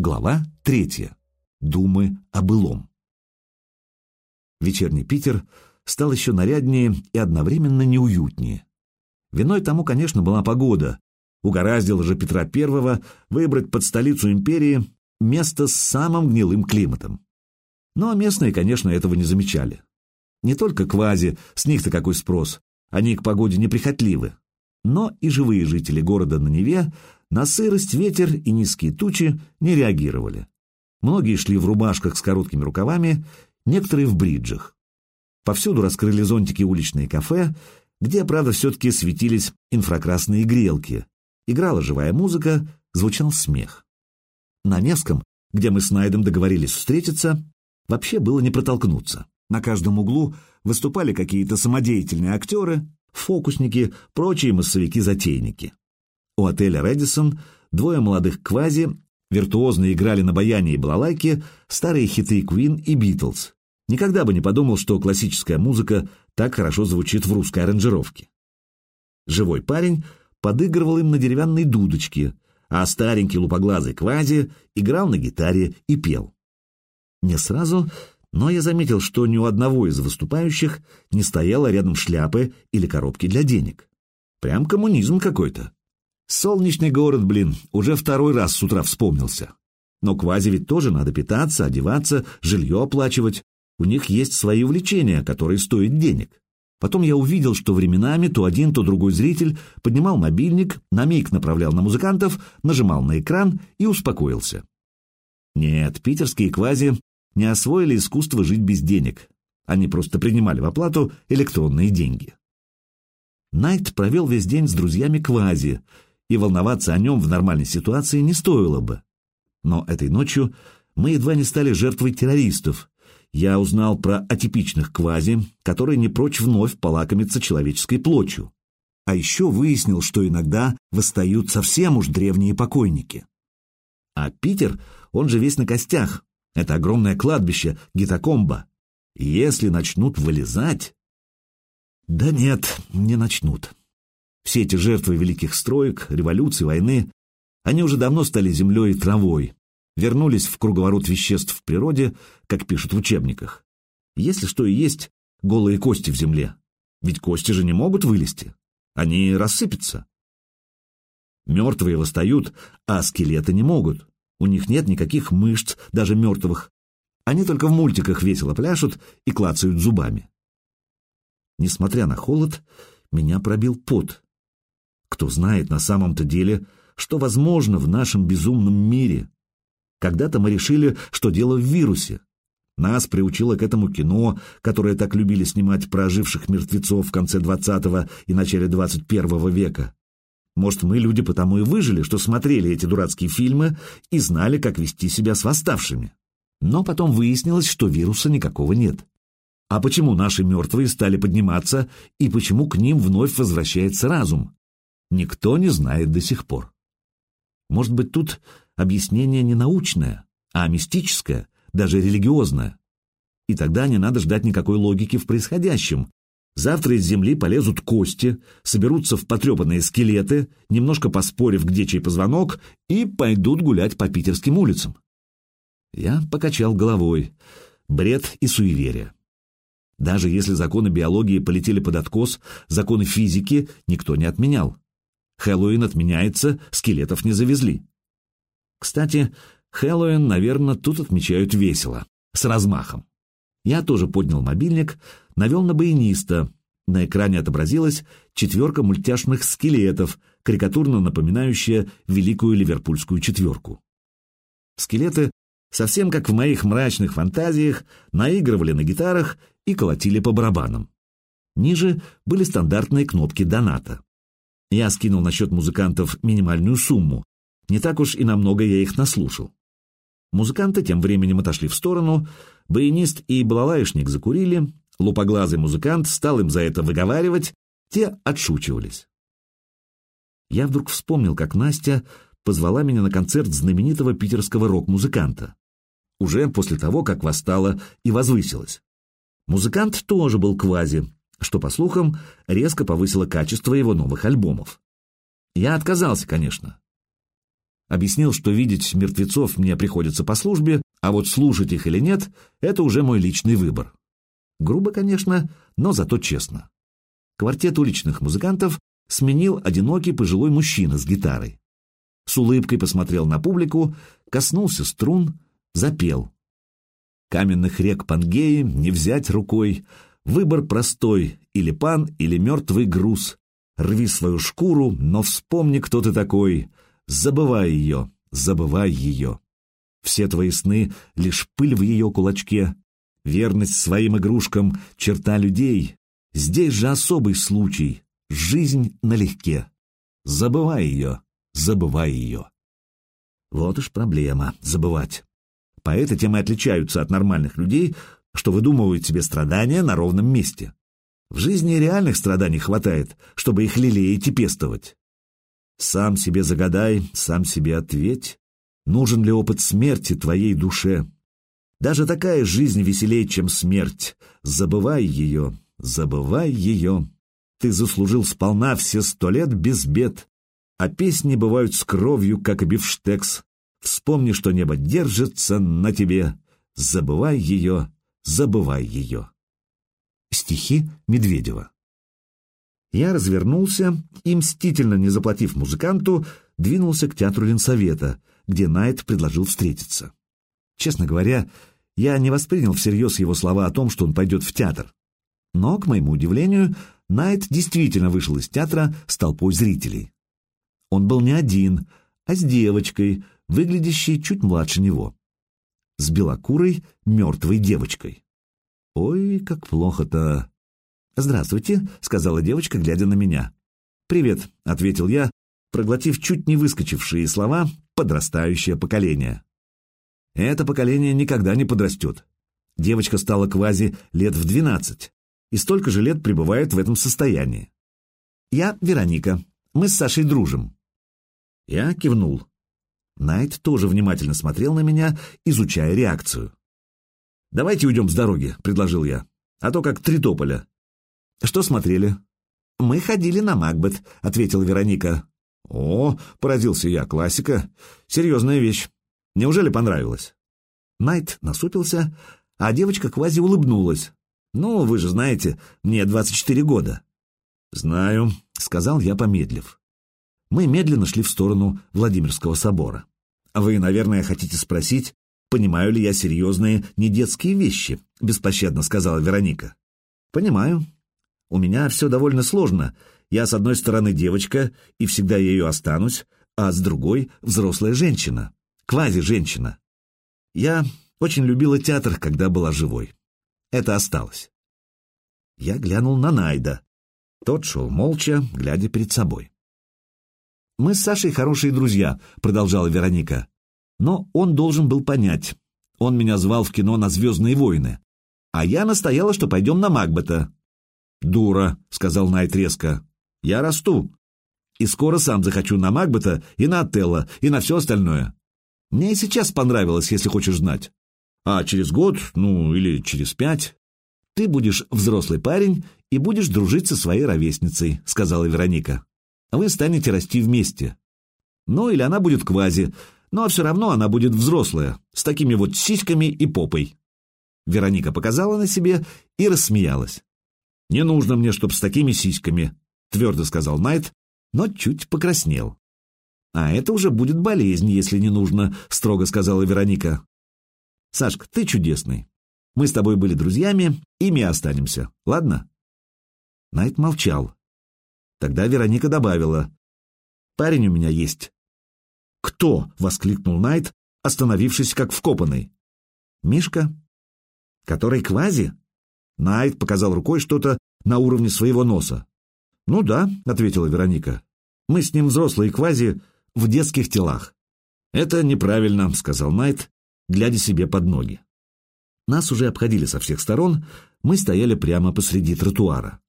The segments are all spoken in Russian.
Глава третья. Думы о былом. Вечерний Питер стал еще наряднее и одновременно неуютнее. Виной тому, конечно, была погода. Угораздило же Петра I выбрать под столицу империи место с самым гнилым климатом. Но местные, конечно, этого не замечали. Не только квази, с них-то какой спрос, они к погоде неприхотливы. Но и живые жители города на Неве на сырость, ветер и низкие тучи не реагировали. Многие шли в рубашках с короткими рукавами, некоторые в бриджах. Повсюду раскрыли зонтики уличные кафе, где, правда, все-таки светились инфракрасные грелки. Играла живая музыка, звучал смех. На Невском, где мы с Найдом договорились встретиться, вообще было не протолкнуться. На каждом углу выступали какие-то самодеятельные актеры, фокусники, прочие массовики-затейники. У отеля «Рэдисон» двое молодых квази виртуозно играли на баяне и балалайке старые хиты Queen и Beatles. Никогда бы не подумал, что классическая музыка так хорошо звучит в русской аранжировке. Живой парень подыгрывал им на деревянной дудочке, а старенький лупоглазый квази играл на гитаре и пел. Не сразу, но я заметил, что ни у одного из выступающих не стояло рядом шляпы или коробки для денег. Прям коммунизм какой-то. Солнечный город, блин, уже второй раз с утра вспомнился. Но квази ведь тоже надо питаться, одеваться, жилье оплачивать. У них есть свои увлечения, которые стоят денег. Потом я увидел, что временами то один, то другой зритель поднимал мобильник, на миг направлял на музыкантов, нажимал на экран и успокоился. Нет, питерские квази не освоили искусство жить без денег. Они просто принимали в оплату электронные деньги. Найт провел весь день с друзьями квази, и волноваться о нем в нормальной ситуации не стоило бы. Но этой ночью мы едва не стали жертвой террористов. Я узнал про атипичных квази, которые не прочь вновь полакомиться человеческой плотью. А еще выяснил, что иногда восстают совсем уж древние покойники. А Питер, он же весь на костях. Это огромное кладбище, гитакомба. Если начнут вылезать... Да нет, не начнут. Все эти жертвы великих строек, революций, войны, они уже давно стали землей и травой, вернулись в круговорот веществ в природе, как пишут в учебниках. Если что и есть, голые кости в земле. Ведь кости же не могут вылезти. Они рассыпятся. Мертвые восстают, а скелеты не могут. У них нет никаких мышц, даже мертвых. Они только в мультиках весело пляшут и клацают зубами. Несмотря на холод, меня пробил пот. Кто знает на самом-то деле, что возможно в нашем безумном мире. Когда-то мы решили, что дело в вирусе. Нас приучило к этому кино, которое так любили снимать про оживших мертвецов в конце 20 и начале 21 века. Может, мы люди потому и выжили, что смотрели эти дурацкие фильмы и знали, как вести себя с восставшими. Но потом выяснилось, что вируса никакого нет. А почему наши мертвые стали подниматься и почему к ним вновь возвращается разум? Никто не знает до сих пор. Может быть, тут объяснение не научное, а мистическое, даже религиозное. И тогда не надо ждать никакой логики в происходящем. Завтра из земли полезут кости, соберутся в потрепанные скелеты, немножко поспорив, где чей позвонок, и пойдут гулять по питерским улицам. Я покачал головой. Бред и суеверие. Даже если законы биологии полетели под откос, законы физики никто не отменял. Хэллоуин отменяется, скелетов не завезли. Кстати, Хэллоуин, наверное, тут отмечают весело, с размахом. Я тоже поднял мобильник, навел на баяниста. На экране отобразилась четверка мультяшных скелетов, карикатурно напоминающая великую ливерпульскую четверку. Скелеты, совсем как в моих мрачных фантазиях, наигрывали на гитарах и колотили по барабанам. Ниже были стандартные кнопки доната. Я скинул на счет музыкантов минимальную сумму. Не так уж и намного я их наслушал. Музыканты тем временем отошли в сторону, баянист и балалаишник закурили, лупоглазый музыкант стал им за это выговаривать, те отшучивались. Я вдруг вспомнил, как Настя позвала меня на концерт знаменитого питерского рок-музыканта. Уже после того, как восстала и возвысилась. Музыкант тоже был квази, что, по слухам, резко повысило качество его новых альбомов. Я отказался, конечно. Объяснил, что видеть мертвецов мне приходится по службе, а вот слушать их или нет — это уже мой личный выбор. Грубо, конечно, но зато честно. Квартет уличных музыкантов сменил одинокий пожилой мужчина с гитарой. С улыбкой посмотрел на публику, коснулся струн, запел. Каменных рек Пангеи не взять рукой, выбор простой, или пан, или мертвый груз. Рви свою шкуру, но вспомни, кто ты такой. Забывай ее, забывай ее. Все твои сны — лишь пыль в ее кулачке. Верность своим игрушкам — черта людей. Здесь же особый случай. Жизнь налегке. Забывай ее, забывай ее. Вот уж проблема — забывать. Поэты тем и отличаются от нормальных людей, что выдумывают себе страдания на ровном месте. В жизни реальных страданий хватает, чтобы их лелеять и пестовать. Сам себе загадай, сам себе ответь, нужен ли опыт смерти твоей душе. Даже такая жизнь веселее, чем смерть. Забывай ее, забывай ее. Ты заслужил сполна все сто лет без бед, а песни бывают с кровью, как и бифштекс. Вспомни, что небо держится на тебе. Забывай ее, забывай ее. Стихи Медведева. Я развернулся и, мстительно не заплатив музыканту, двинулся к театру Ленсовета, где Найт предложил встретиться. Честно говоря, я не воспринял всерьез его слова о том, что он пойдет в театр. Но, к моему удивлению, Найт действительно вышел из театра с толпой зрителей. Он был не один, а с девочкой, выглядящей чуть младше него. С белокурой, мертвой девочкой. Ой, как плохо-то. «Здравствуйте», — сказала девочка, глядя на меня. «Привет», — ответил я, проглотив чуть не выскочившие слова «подрастающее поколение». Это поколение никогда не подрастет. Девочка стала квази лет в двенадцать, и столько же лет пребывает в этом состоянии. «Я Вероника. Мы с Сашей дружим». Я кивнул. Найт тоже внимательно смотрел на меня, изучая реакцию. «Давайте уйдем с дороги», — предложил я. «А то как три тополя». «Что смотрели?» «Мы ходили на Макбет», — ответила Вероника. «О, — поразился я, — классика. Серьезная вещь. Неужели понравилось?» Найт насупился, а девочка квази улыбнулась. «Ну, вы же знаете, мне 24 года». «Знаю», — сказал я, помедлив. Мы медленно шли в сторону Владимирского собора. «Вы, наверное, хотите спросить, Понимаю ли я серьезные, не детские вещи, беспощадно сказала Вероника. Понимаю. У меня все довольно сложно. Я, с одной стороны, девочка, и всегда ею останусь, а с другой — взрослая женщина, квази-женщина. Я очень любила театр, когда была живой. Это осталось. Я глянул на Найда. Тот шел молча, глядя перед собой. «Мы с Сашей хорошие друзья», — продолжала Вероника. Но он должен был понять. Он меня звал в кино на «Звездные войны». А я настояла, что пойдем на Макбета. «Дура», — сказал Найт резко. «Я расту. И скоро сам захочу на Макбета и на Отелло, и на все остальное. Мне и сейчас понравилось, если хочешь знать. А через год, ну, или через пять, ты будешь взрослый парень и будешь дружить со своей ровесницей», — сказала Вероника. «Вы станете расти вместе. Ну, или она будет квази, но все равно она будет взрослая, с такими вот сиськами и попой. Вероника показала на себе и рассмеялась. «Не нужно мне, чтоб с такими сиськами», — твердо сказал Найт, но чуть покраснел. «А это уже будет болезнь, если не нужно», — строго сказала Вероника. «Сашка, ты чудесный. Мы с тобой были друзьями, ими останемся, ладно?» Найт молчал. Тогда Вероника добавила. «Парень у меня есть. «Кто?» — воскликнул Найт, остановившись как вкопанный. «Мишка?» «Который квази?» Найт показал рукой что-то на уровне своего носа. «Ну да», — ответила Вероника. «Мы с ним взрослые квази в детских телах». «Это неправильно», — сказал Найт, глядя себе под ноги. Нас уже обходили со всех сторон, мы стояли прямо посреди тротуара.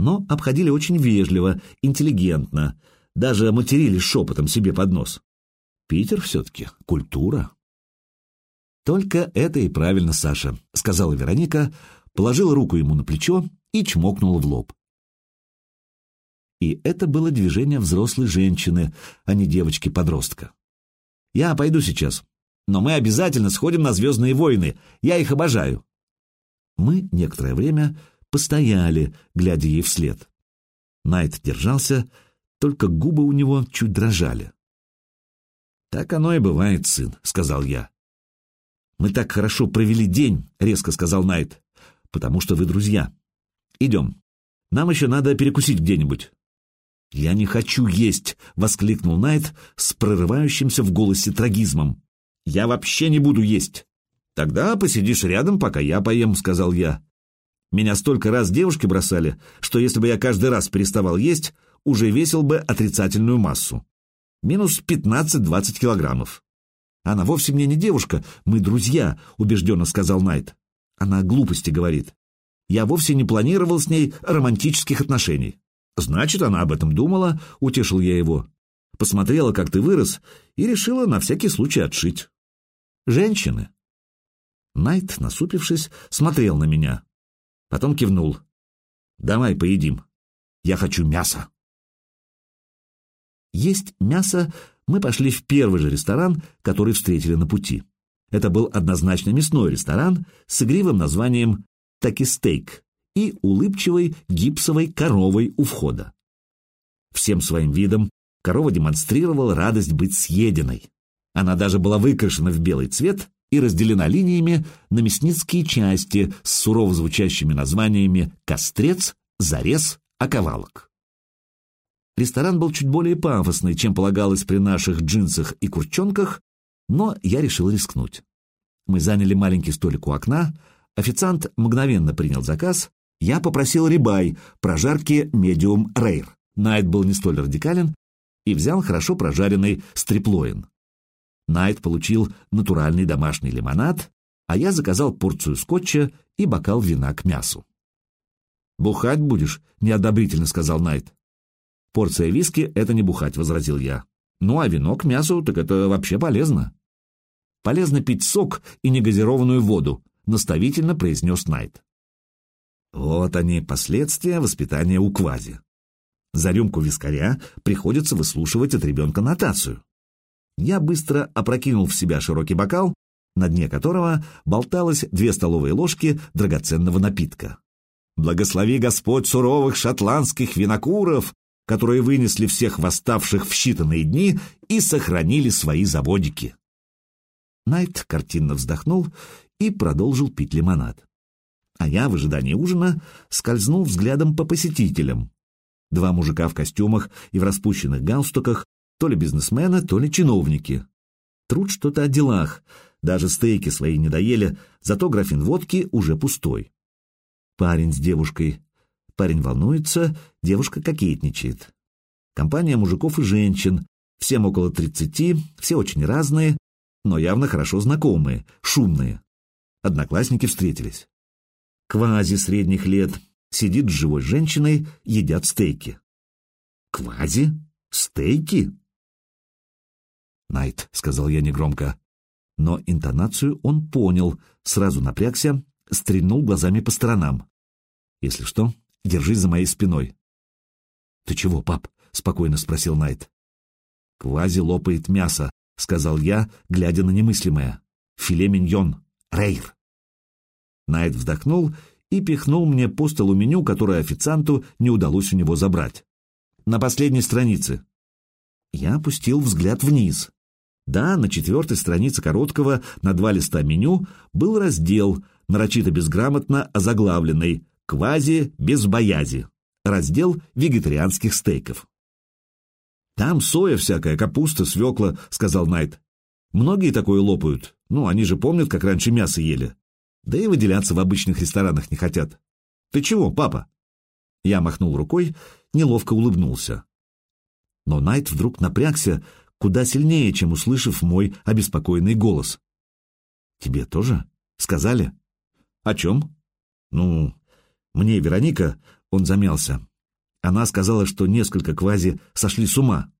Но обходили очень вежливо, интеллигентно, даже матерились шепотом себе под нос. Питер все-таки культура. Только это и правильно, Саша, сказала Вероника, положила руку ему на плечо и чмокнула в лоб. И это было движение взрослой женщины, а не девочки-подростка. Я пойду сейчас, но мы обязательно сходим на «Звездные войны», я их обожаю. Мы некоторое время постояли, глядя ей вслед. Найт держался, только губы у него чуть дрожали. «Так оно и бывает, сын», — сказал я. «Мы так хорошо провели день», — резко сказал Найт, — «потому что вы друзья. Идем. Нам еще надо перекусить где-нибудь». «Я не хочу есть!» — воскликнул Найт с прорывающимся в голосе трагизмом. «Я вообще не буду есть!» «Тогда посидишь рядом, пока я поем», — сказал я. Меня столько раз девушки бросали, что если бы я каждый раз переставал есть, уже весил бы отрицательную массу. Минус 15-20 килограммов. Она вовсе мне не девушка, мы друзья, убежденно сказал Найт. Она глупости говорит. Я вовсе не планировал с ней романтических отношений. Значит, она об этом думала, утешил я его. Посмотрела, как ты вырос, и решила на всякий случай отшить. Женщины. Найт, насупившись, смотрел на меня. Потом кивнул. «Давай поедим. Я хочу мяса». Есть мясо мы пошли в первый же ресторан, который встретили на пути. Это был однозначно мясной ресторан с игривым названием «Таки стейк» и улыбчивой гипсовой коровой у входа. Всем своим видом корова демонстрировала радость быть съеденной. Она даже была выкрашена в белый цвет и разделена линиями на мясницкие части с сурово звучащими названиями «Кострец», «Зарез», «Оковалок». Ресторан был чуть более пафосный, чем полагалось при наших джинсах и курчонках, но я решил рискнуть. Мы заняли маленький столик у окна, официант мгновенно принял заказ, я попросил рибай, прожарки медиум рейр. Найт был не столь радикален и взял хорошо прожаренный стриплоин. Найт получил натуральный домашний лимонад, а я заказал порцию скотча и бокал вина к мясу. «Бухать будешь?» — неодобрительно сказал Найт. «Порция виски — это не бухать», — возразил я. «Ну, а вино к мясу, так это вообще полезно». «Полезно пить сок и негазированную воду», — наставительно произнес Найт. Вот они, последствия воспитания у квази. За рюмку вискаря приходится выслушивать от ребенка нотацию. Я быстро опрокинул в себя широкий бокал, на дне которого болталось две столовые ложки драгоценного напитка. Благослови Господь суровых шотландских винокуров, которые вынесли всех восставших в считанные дни и сохранили свои заводики. Найт картинно вздохнул и продолжил пить лимонад. А я в ожидании ужина скользнул взглядом по посетителям. Два мужика в костюмах и в распущенных галстуках то ли бизнесмены, то ли чиновники. Труд что-то о делах, даже стейки свои не доели, зато графин водки уже пустой. Парень с девушкой. Парень волнуется, девушка кокетничает. Компания мужиков и женщин, всем около тридцати, все очень разные, но явно хорошо знакомые, шумные. Одноклассники встретились. Квази средних лет сидит с живой женщиной, едят стейки. Квази? Стейки? «Найт», — сказал я негромко. Но интонацию он понял, сразу напрягся, стрельнул глазами по сторонам. «Если что, держись за моей спиной». «Ты чего, пап?» — спокойно спросил Найт. «Квази лопает мясо», — сказал я, глядя на немыслимое. «Филе миньон. Рейр». Найт вздохнул и пихнул мне по столу меню, которое официанту не удалось у него забрать. «На последней странице». Я опустил взгляд вниз. Да, на четвертой странице короткого на два листа меню был раздел, нарочито безграмотно озаглавленный «Квази без боязи», раздел вегетарианских стейков. «Там соя всякая, капуста, свекла», — сказал Найт. «Многие такое лопают. Ну, они же помнят, как раньше мясо ели. Да и выделяться в обычных ресторанах не хотят. Ты чего, папа?» Я махнул рукой, неловко улыбнулся. Но Найт вдруг напрягся, куда сильнее, чем услышав мой обеспокоенный голос. «Тебе тоже? Сказали?» «О чем?» «Ну, мне Вероника...» — он замялся. Она сказала, что несколько квази сошли с ума,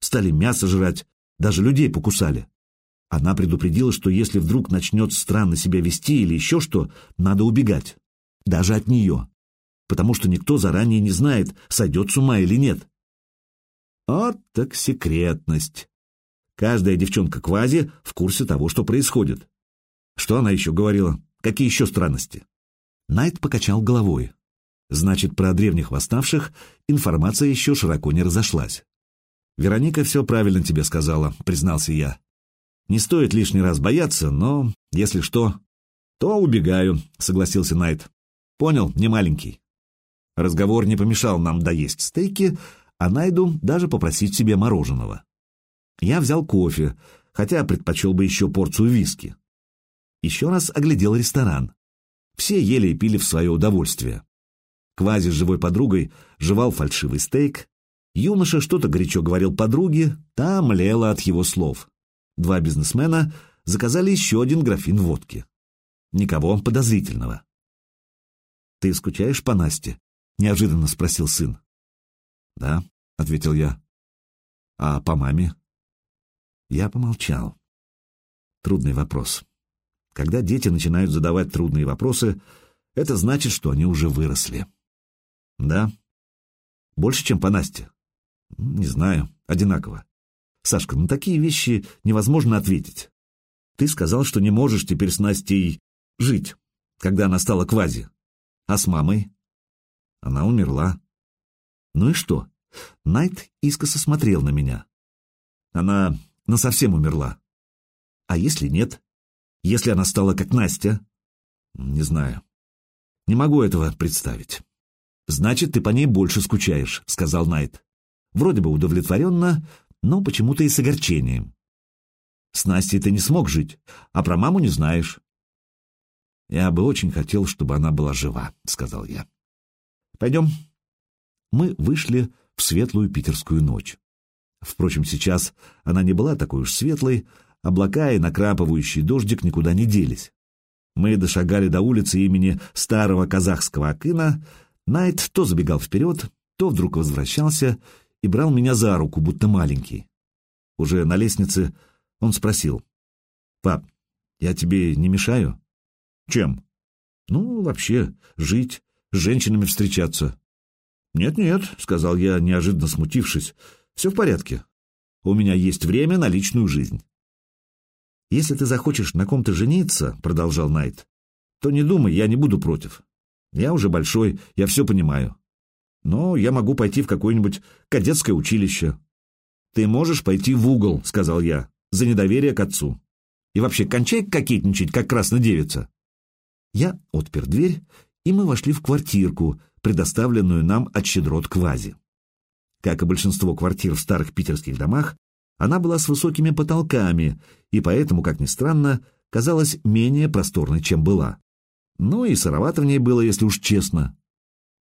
стали мясо жрать, даже людей покусали. Она предупредила, что если вдруг начнет странно себя вести или еще что, надо убегать. Даже от нее. Потому что никто заранее не знает, сойдет с ума или нет. Вот так секретность. Каждая девчонка Квази в курсе того, что происходит. Что она еще говорила? Какие еще странности? Найт покачал головой. Значит, про древних восставших информация еще широко не разошлась. «Вероника все правильно тебе сказала», — признался я. «Не стоит лишний раз бояться, но, если что...» «То убегаю», — согласился Найт. «Понял, не маленький». Разговор не помешал нам доесть стейки, а Найду даже попросить себе мороженого. Я взял кофе, хотя предпочел бы еще порцию виски. Еще раз оглядел ресторан. Все ели и пили в свое удовольствие. Квази с живой подругой жевал фальшивый стейк. Юноша что-то горячо говорил подруге, та млела от его слов. Два бизнесмена заказали еще один графин водки. Никого подозрительного. «Ты скучаешь по Насте?» — неожиданно спросил сын. «Да», — ответил я. «А по маме?» Я помолчал. Трудный вопрос. Когда дети начинают задавать трудные вопросы, это значит, что они уже выросли. Да? Больше, чем по Насте? Не знаю, одинаково. Сашка, на такие вещи невозможно ответить. Ты сказал, что не можешь теперь с Настей жить, когда она стала квази. А с мамой? Она умерла. Ну и что? Найт искоса смотрел на меня. Она насовсем умерла. А если нет? Если она стала как Настя? Не знаю. Не могу этого представить. Значит, ты по ней больше скучаешь, сказал Найт. Вроде бы удовлетворенно, но почему-то и с огорчением. С Настей ты не смог жить, а про маму не знаешь. Я бы очень хотел, чтобы она была жива, сказал я. Пойдем. Мы вышли в светлую питерскую ночь. Впрочем, сейчас она не была такой уж светлой, облака и накрапывающий дождик никуда не делись. Мы дошагали до улицы имени старого казахского Акына, Найт то забегал вперед, то вдруг возвращался и брал меня за руку, будто маленький. Уже на лестнице он спросил. «Пап, я тебе не мешаю?» «Чем?» «Ну, вообще, жить, с женщинами встречаться». «Нет-нет», — сказал я, неожиданно смутившись, — «все в порядке. У меня есть время на личную жизнь». «Если ты захочешь на ком-то жениться», — продолжал Найт, — «то не думай, я не буду против. Я уже большой, я все понимаю. Но я могу пойти в какое-нибудь кадетское училище». «Ты можешь пойти в угол», — сказал я, — «за недоверие к отцу. И вообще, кончай кокетничать, как краснодевица». Я отпер дверь, и мы вошли в квартирку, предоставленную нам от щедрот квази. Как и большинство квартир в старых питерских домах, она была с высокими потолками и поэтому, как ни странно, казалась менее просторной, чем была. Ну и сыровато в ней было, если уж честно.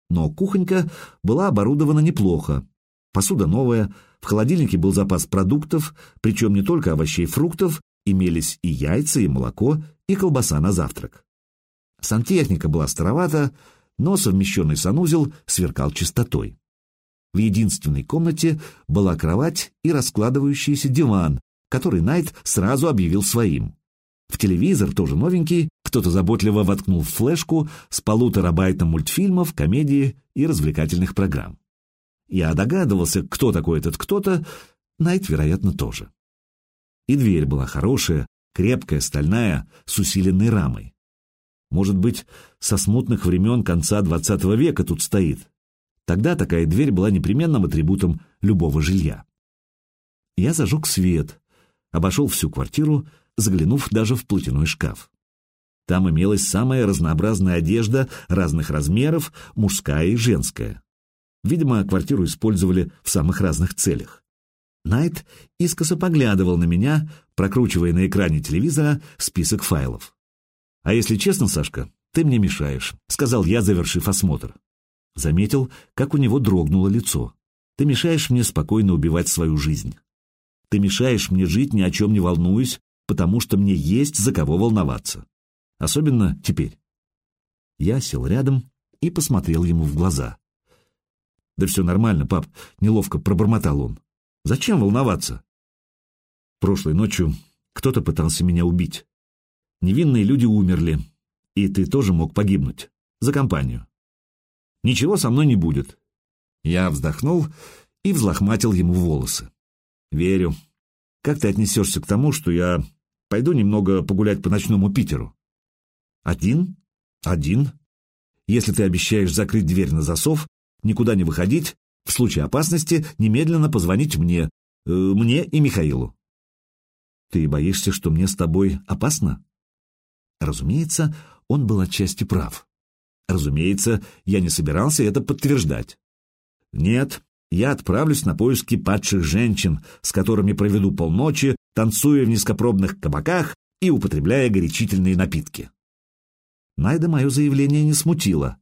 Но кухонька была оборудована неплохо. Посуда новая, в холодильнике был запас продуктов, причем не только овощей и фруктов, имелись и яйца, и молоко, и колбаса на завтрак. Сантехника была старовата, но совмещенный санузел сверкал чистотой. В единственной комнате была кровать и раскладывающийся диван, который Найт сразу объявил своим. В телевизор, тоже новенький, кто-то заботливо воткнул флешку с полуторабайтом мультфильмов, комедии и развлекательных программ. Я догадывался, кто такой этот кто-то, Найт, вероятно, тоже. И дверь была хорошая, крепкая, стальная, с усиленной рамой. Может быть, со смутных времен конца XX века тут стоит, Тогда такая дверь была непременным атрибутом любого жилья. Я зажег свет, обошел всю квартиру, заглянув даже в платяной шкаф. Там имелась самая разнообразная одежда разных размеров, мужская и женская. Видимо, квартиру использовали в самых разных целях. Найт искоса поглядывал на меня, прокручивая на экране телевизора список файлов. «А если честно, Сашка, ты мне мешаешь», — сказал я, завершив осмотр. Заметил, как у него дрогнуло лицо. Ты мешаешь мне спокойно убивать свою жизнь. Ты мешаешь мне жить, ни о чем не волнуюсь, потому что мне есть за кого волноваться. Особенно теперь. Я сел рядом и посмотрел ему в глаза. «Да все нормально, пап», — неловко пробормотал он. «Зачем волноваться?» Прошлой ночью кто-то пытался меня убить. Невинные люди умерли, и ты тоже мог погибнуть. За компанию. Ничего со мной не будет. Я вздохнул и взлохматил ему волосы. Верю. как ты отнесешься к тому, что я пойду немного погулять по ночному Питеру? Один? Один. Если ты обещаешь закрыть дверь на засов, никуда не выходить, в случае опасности немедленно позвонить мне, э, мне и Михаилу. Ты боишься, что мне с тобой опасно? Разумеется, он был отчасти прав. Разумеется, я не собирался это подтверждать. Нет, я отправлюсь на поиски падших женщин, с которыми проведу полночи, танцуя в низкопробных кабаках и употребляя горячительные напитки. Найда мое заявление не смутило.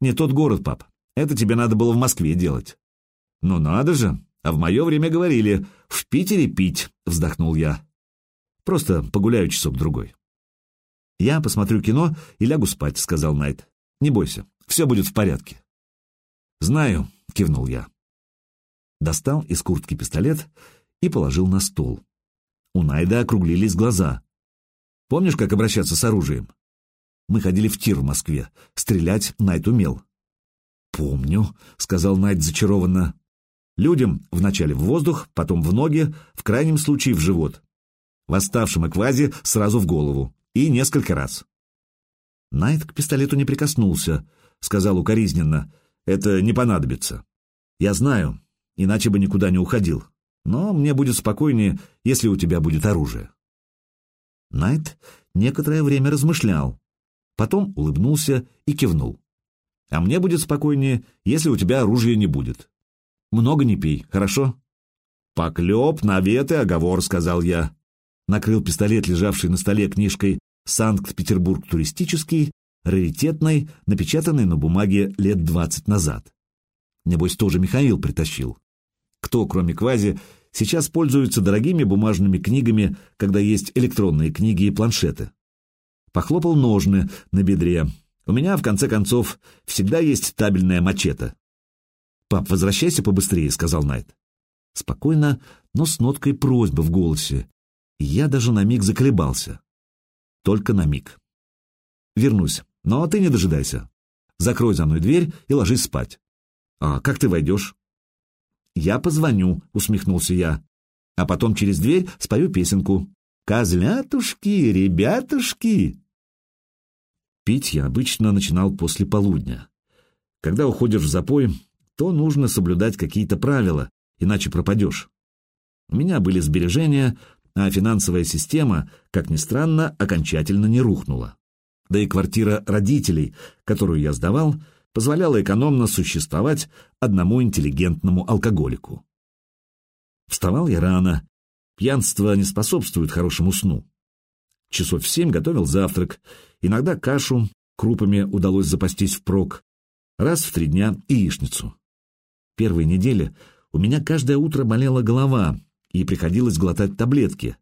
«Не тот город, пап. Это тебе надо было в Москве делать». «Ну надо же! А в мое время говорили, в Питере пить», — вздохнул я. «Просто погуляю часок-другой». «Я посмотрю кино и лягу спать», — сказал Найт. «Не бойся, все будет в порядке». «Знаю», — кивнул я. Достал из куртки пистолет и положил на стол. У Найда округлились глаза. «Помнишь, как обращаться с оружием?» Мы ходили в тир в Москве. Стрелять Найт умел. «Помню», — сказал Найт зачарованно. «Людям вначале в воздух, потом в ноги, в крайнем случае в живот. Восставшим и квази сразу в голову. И несколько раз». Найт к пистолету не прикоснулся, сказал укоризненно. «Это не понадобится. Я знаю, иначе бы никуда не уходил. Но мне будет спокойнее, если у тебя будет оружие». Найт некоторое время размышлял, Потом улыбнулся и кивнул. «А мне будет спокойнее, если у тебя оружия не будет. Много не пей, хорошо?» «Поклеп, наветы, оговор», — сказал я. Накрыл пистолет, лежавший на столе книжкой «Санкт-Петербург туристический», раритетной, напечатанной на бумаге лет двадцать назад. Небось, тоже Михаил притащил. Кто, кроме Квази, сейчас пользуется дорогими бумажными книгами, когда есть электронные книги и планшеты? Похлопал ножны на бедре. У меня, в конце концов, всегда есть табельная мачете. «Пап, возвращайся побыстрее», — сказал Найт. Спокойно, но с ноткой просьбы в голосе. Я даже на миг заколебался. Только на миг. «Вернусь, но ты не дожидайся. Закрой за мной дверь и ложись спать». «А как ты войдешь?» «Я позвоню», — усмехнулся я. «А потом через дверь спою песенку. Козлятушки, ребятушки!» Пить я обычно начинал после полудня. Когда уходишь в запой, то нужно соблюдать какие-то правила, иначе пропадешь. У меня были сбережения, а финансовая система, как ни странно, окончательно не рухнула. Да и квартира родителей, которую я сдавал, позволяла экономно существовать одному интеллигентному алкоголику. Вставал я рано, Пьянство не способствует хорошему сну. Часов в семь готовил завтрак, иногда кашу, крупами удалось запастись впрок, раз в три дня яичницу. Первые недели у меня каждое утро болела голова, и приходилось глотать таблетки.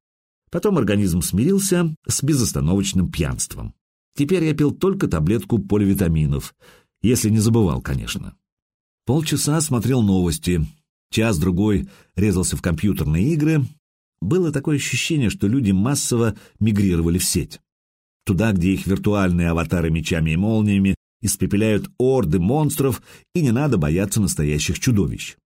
Потом организм смирился с безостановочным пьянством. Теперь я пил только таблетку поливитаминов, если не забывал, конечно. Полчаса смотрел новости, час-другой резался в компьютерные игры, было такое ощущение, что люди массово мигрировали в сеть. Туда, где их виртуальные аватары мечами и молниями испепеляют орды монстров, и не надо бояться настоящих чудовищ.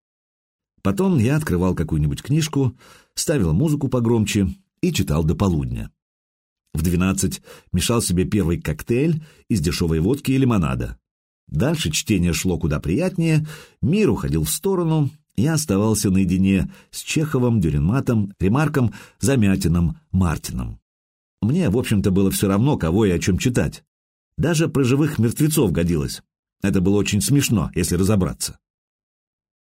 Потом я открывал какую-нибудь книжку, ставил музыку погромче и читал до полудня. В двенадцать мешал себе первый коктейль из дешевой водки и лимонада. Дальше чтение шло куда приятнее, мир уходил в сторону, я оставался наедине с Чеховым, Дюренматом, Ремарком, Замятиным, Мартином. Мне, в общем-то, было все равно, кого и о чем читать. Даже про живых мертвецов годилось. Это было очень смешно, если разобраться.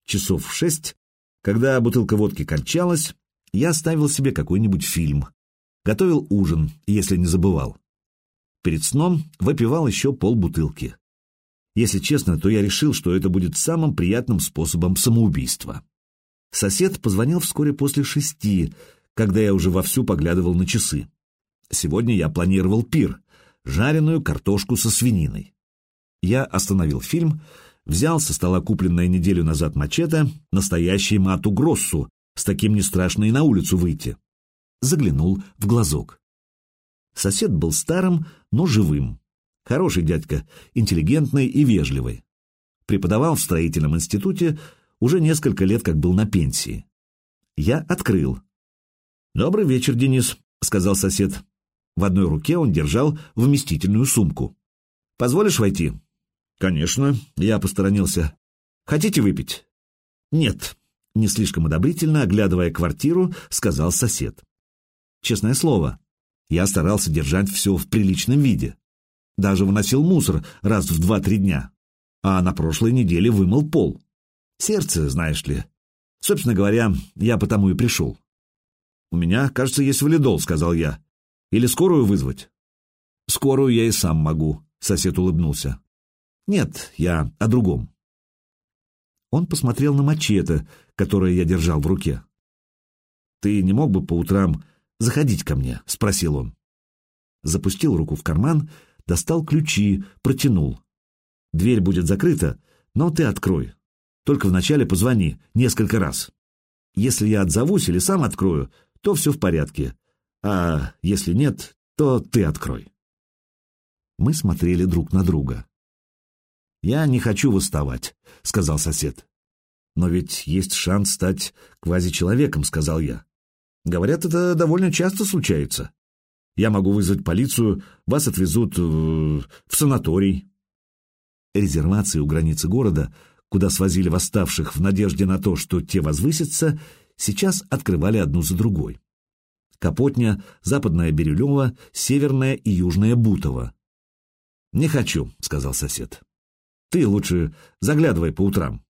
Часов в шесть, когда бутылка водки кончалась, я ставил себе какой-нибудь фильм. Готовил ужин, если не забывал. Перед сном выпивал еще полбутылки. Если честно, то я решил, что это будет самым приятным способом самоубийства. Сосед позвонил вскоре после шести, когда я уже вовсю поглядывал на часы. Сегодня я планировал пир, жареную картошку со свининой. Я остановил фильм, взял со стола купленное неделю назад мачете, настоящий мату Гроссу, с таким не страшно и на улицу выйти. Заглянул в глазок. Сосед был старым, но живым. Хороший дядька, интеллигентный и вежливый. Преподавал в строительном институте, уже несколько лет как был на пенсии. Я открыл. «Добрый вечер, Денис», — сказал сосед. В одной руке он держал вместительную сумку. «Позволишь войти?» «Конечно», — я посторонился. «Хотите выпить?» «Нет», — не слишком одобрительно, оглядывая квартиру, сказал сосед. Честное слово, я старался держать все в приличном виде. Даже выносил мусор раз в два-три дня. А на прошлой неделе вымыл пол. Сердце, знаешь ли. Собственно говоря, я потому и пришел. «У меня, кажется, есть валидол», — сказал я. «Или скорую вызвать?» «Скорую я и сам могу», — сосед улыбнулся. «Нет, я о другом». Он посмотрел на мачете, которое я держал в руке. «Ты не мог бы по утрам заходить ко мне?» — спросил он. Запустил руку в карман, достал ключи, протянул. «Дверь будет закрыта, но ты открой. Только вначале позвони несколько раз. Если я отзовусь или сам открою, то все в порядке. А если нет, то ты открой. Мы смотрели друг на друга. «Я не хочу восставать», — сказал сосед. «Но ведь есть шанс стать квазичеловеком», — сказал я. «Говорят, это довольно часто случается. Я могу вызвать полицию, вас отвезут в, в санаторий». Резервации у границы города, куда свозили восставших в надежде на то, что те возвысятся, сейчас открывали одну за другой. Капотня, Западная Бирюлева, Северная и Южная Бутово. «Не хочу», — сказал сосед. «Ты лучше заглядывай по утрам.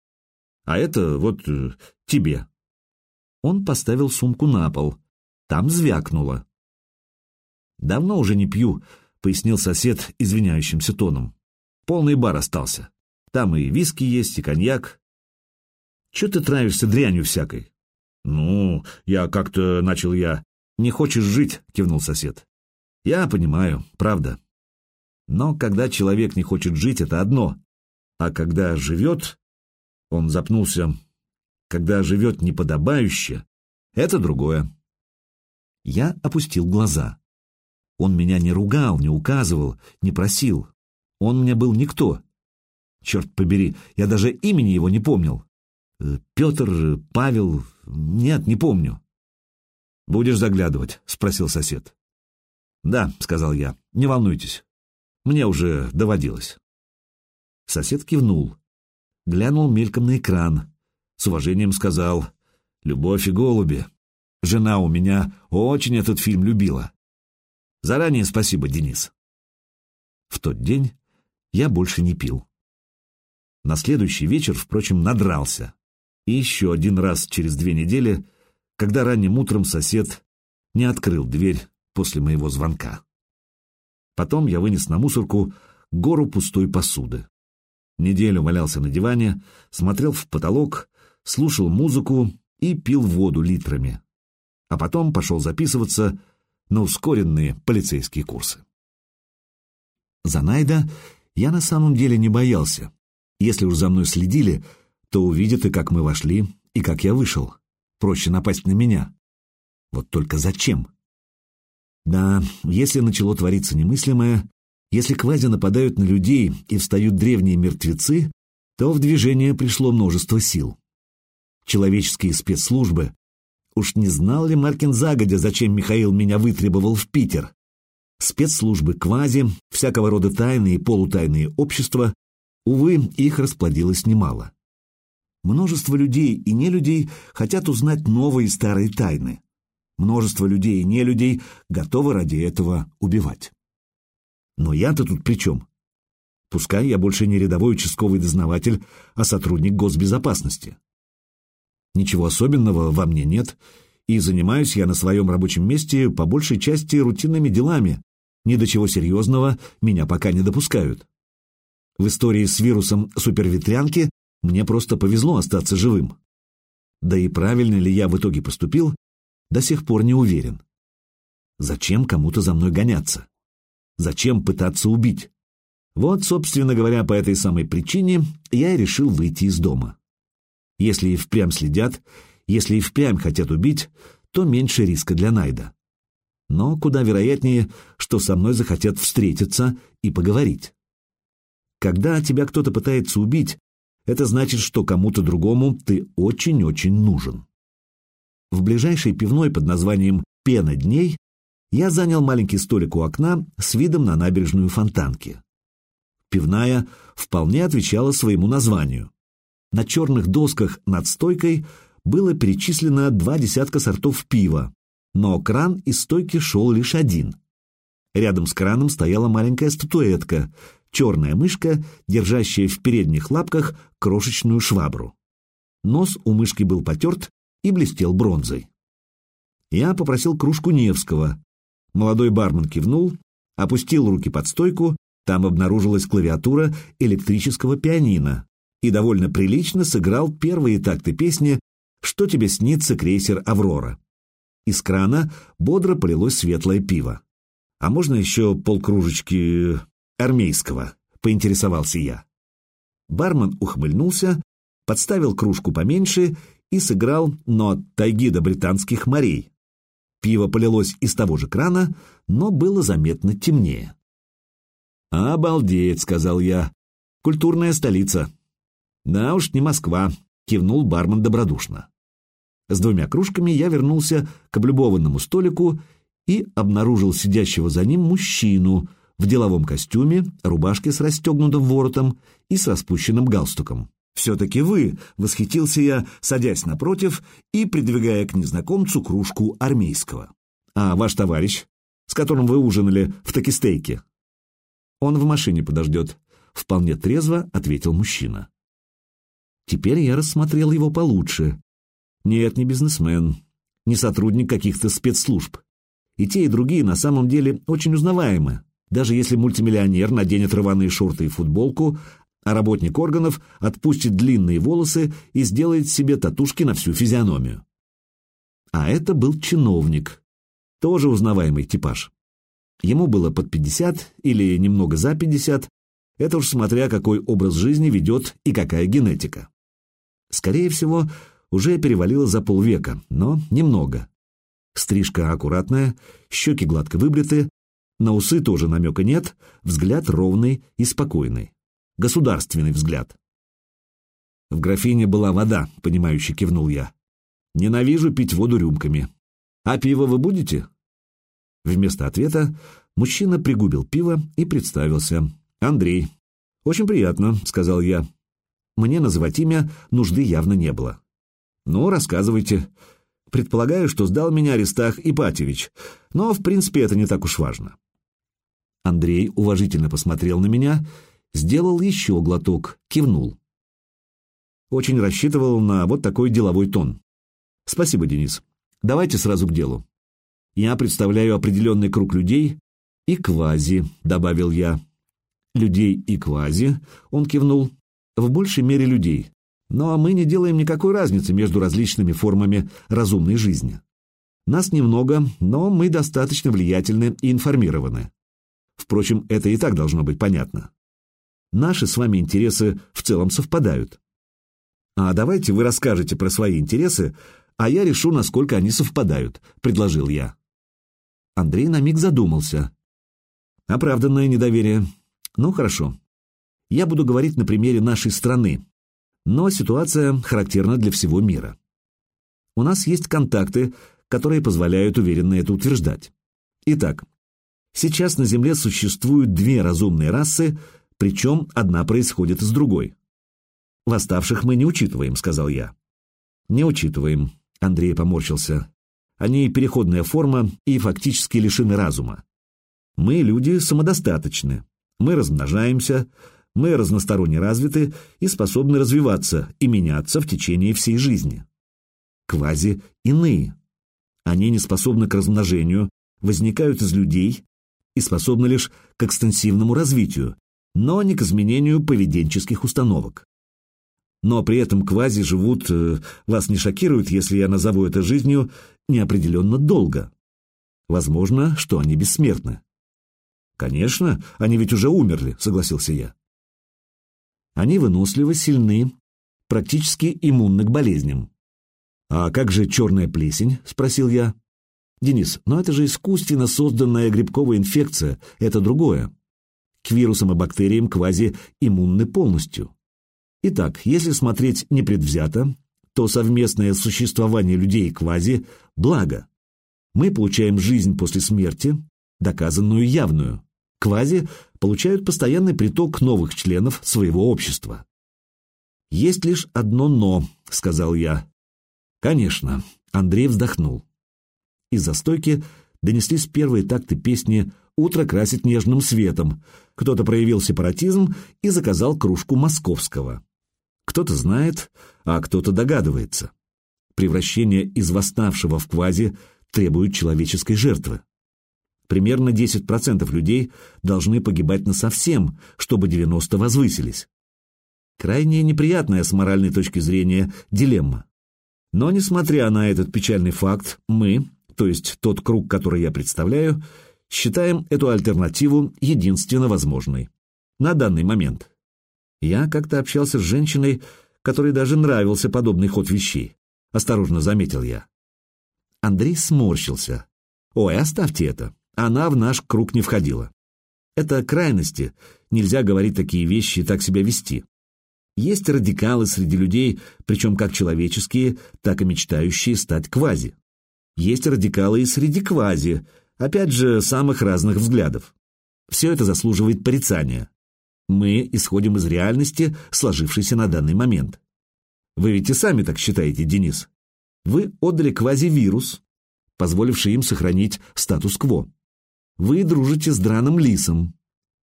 А это вот э, тебе». Он поставил сумку на пол. Там звякнуло. «Давно уже не пью», — пояснил сосед извиняющимся тоном. «Полный бар остался. Там и виски есть, и коньяк. Че ты травишься дрянью всякой? «Ну, я как-то начал я...» «Не хочешь жить?» — кивнул сосед. «Я понимаю, правда. Но когда человек не хочет жить, это одно. А когда живет...» Он запнулся. «Когда живет неподобающе, это другое». Я опустил глаза. Он меня не ругал, не указывал, не просил. Он мне был никто. Черт побери, я даже имени его не помнил. Э, Петр, Павел, нет, не помню. «Будешь заглядывать?» — спросил сосед. «Да», — сказал я, — «не волнуйтесь. Мне уже доводилось». Сосед кивнул, глянул мельком на экран, с уважением сказал «Любовь и голуби. Жена у меня очень этот фильм любила. Заранее спасибо, Денис». В тот день я больше не пил. На следующий вечер, впрочем, надрался. И еще один раз через две недели, когда ранним утром сосед не открыл дверь после моего звонка. Потом я вынес на мусорку гору пустой посуды. Неделю валялся на диване, смотрел в потолок, слушал музыку и пил воду литрами. А потом пошел записываться на ускоренные полицейские курсы. За Найда я на самом деле не боялся. Если уж за мной следили, то увидят и как мы вошли, и как я вышел. Проще напасть на меня. Вот только зачем? Да, если начало твориться немыслимое, если квази нападают на людей и встают древние мертвецы, то в движение пришло множество сил. Человеческие спецслужбы. Уж не знал ли Маркин загодя, зачем Михаил меня вытребовал в Питер? Спецслужбы квази, всякого рода тайные и полутайные общества, увы, их расплодилось немало. Множество людей и нелюдей хотят узнать новые и старые тайны. Множество людей и нелюдей готовы ради этого убивать. Но я-то тут при чем? Пускай я больше не рядовой участковый дознаватель, а сотрудник госбезопасности. Ничего особенного во мне нет, и занимаюсь я на своем рабочем месте по большей части рутинными делами, ни до чего серьезного меня пока не допускают. В истории с вирусом суперветрянки мне просто повезло остаться живым. Да и правильно ли я в итоге поступил, до сих пор не уверен. Зачем кому-то за мной гоняться? Зачем пытаться убить? Вот, собственно говоря, по этой самой причине я и решил выйти из дома. Если и впрямь следят, если и впрямь хотят убить, то меньше риска для Найда. Но куда вероятнее, что со мной захотят встретиться и поговорить. Когда тебя кто-то пытается убить, это значит, что кому-то другому ты очень-очень нужен. В ближайшей пивной под названием «Пена дней» я занял маленький столик у окна с видом на набережную Фонтанки. Пивная вполне отвечала своему названию. На черных досках над стойкой было перечислено два десятка сортов пива, но кран из стойки шел лишь один. Рядом с краном стояла маленькая статуэтка, черная мышка, держащая в передних лапках крошечную швабру. Нос у мышки был потерт и блестел бронзой. Я попросил кружку Невского. Молодой бармен кивнул, опустил руки под стойку, там обнаружилась клавиатура электрического пианино и довольно прилично сыграл первые такты песни «Что тебе снится, крейсер Аврора». Из крана бодро полилось светлое пиво. «А можно еще полкружечки армейского?» — поинтересовался я. Бармен ухмыльнулся, подставил кружку поменьше и сыграл «Но тайги до британских морей». Пиво полилось из того же крана, но было заметно темнее. «Обалдеть», — сказал я. «Культурная столица». «Да уж, не Москва», — кивнул бармен добродушно. С двумя кружками я вернулся к облюбованному столику и обнаружил сидящего за ним мужчину в деловом костюме, рубашке с расстегнутым воротом и с распущенным галстуком. «Все-таки вы!» — восхитился я, садясь напротив и придвигая к незнакомцу кружку армейского. «А ваш товарищ, с которым вы ужинали в Такистейке?» «Он в машине подождет», — вполне трезво ответил мужчина. Теперь я рассмотрел его получше. Нет, не бизнесмен, не сотрудник каких-то спецслужб. И те, и другие на самом деле очень узнаваемы, даже если мультимиллионер наденет рваные шорты и футболку, а работник органов отпустит длинные волосы и сделает себе татушки на всю физиономию. А это был чиновник, тоже узнаваемый типаж. Ему было под 50 или немного за 50, это уж смотря какой образ жизни ведет и какая генетика. Скорее всего, уже перевалило за полвека, но немного. Стрижка аккуратная, щеки гладко выбриты, на усы тоже намека нет, взгляд ровный и спокойный. Государственный взгляд. В графине была вода, понимающе кивнул я. Ненавижу пить воду рюмками. А пиво вы будете? Вместо ответа мужчина пригубил пиво и представился. Андрей. Очень приятно, сказал я. Мне называть имя нужды явно не было. Ну, рассказывайте. Предполагаю, что сдал меня Аристах Ипатьевич, но, в принципе, это не так уж важно. Андрей уважительно посмотрел на меня, сделал еще глоток, кивнул. Очень рассчитывал на вот такой деловой тон. Спасибо, Денис. Давайте сразу к делу. Я представляю определенный круг людей и квази, добавил я. Людей и квази, он кивнул, в большей мере людей. Но мы не делаем никакой разницы между различными формами разумной жизни. Нас немного, но мы достаточно влиятельны и информированы. Впрочем, это и так должно быть понятно. Наши с вами интересы в целом совпадают. А давайте вы расскажете про свои интересы, а я решу, насколько они совпадают, предложил я. Андрей на миг задумался. Оправданное недоверие. Ну, хорошо. Я буду говорить на примере нашей страны, но ситуация характерна для всего мира. У нас есть контакты, которые позволяют уверенно это утверждать. Итак, сейчас на Земле существуют две разумные расы, причем одна происходит из другой. «Восставших мы не учитываем», — сказал я. «Не учитываем», — Андрей поморщился. «Они переходная форма и фактически лишены разума. Мы, люди, самодостаточны. Мы размножаемся, мы разносторонне развиты и способны развиваться и меняться в течение всей жизни. Квази иные. Они не способны к размножению, возникают из людей и способны лишь к экстенсивному развитию, но не к изменению поведенческих установок. Но при этом квази живут, э, вас не шокирует, если я назову это жизнью, неопределенно долго. Возможно, что они бессмертны. «Конечно, они ведь уже умерли», — согласился я. Они выносливы, сильны, практически иммунны к болезням. «А как же черная плесень?» — спросил я. «Денис, но это же искусственно созданная грибковая инфекция, это другое. К вирусам и бактериям квази иммунны полностью. Итак, если смотреть непредвзято, что совместное существование людей и квази – благо. Мы получаем жизнь после смерти, доказанную явную. Квази получают постоянный приток новых членов своего общества. «Есть лишь одно «но», — сказал я. «Конечно», — Андрей вздохнул. Из-за стойки донеслись первые такты песни «Утро красит нежным светом». Кто-то проявил сепаратизм и заказал кружку московского. Кто-то знает, а кто-то догадывается. Превращение из восставшего в квази требует человеческой жертвы. Примерно 10% людей должны погибать насовсем, чтобы 90 возвысились. Крайне неприятная с моральной точки зрения дилемма. Но, несмотря на этот печальный факт, мы, то есть тот круг, который я представляю, считаем эту альтернативу единственно возможной. На данный момент. Я как-то общался с женщиной, которой даже нравился подобный ход вещей. Осторожно заметил я. Андрей сморщился. «Ой, оставьте это. Она в наш круг не входила. Это крайности. Нельзя говорить такие вещи и так себя вести. Есть радикалы среди людей, причем как человеческие, так и мечтающие стать квази. Есть радикалы и среди квази, опять же, самых разных взглядов. Все это заслуживает порицания. Мы исходим из реальности, сложившейся на данный момент. Вы ведь и сами так считаете, Денис. Вы отдали квазивирус, позволивший им сохранить статус-кво. Вы дружите с драным лисом.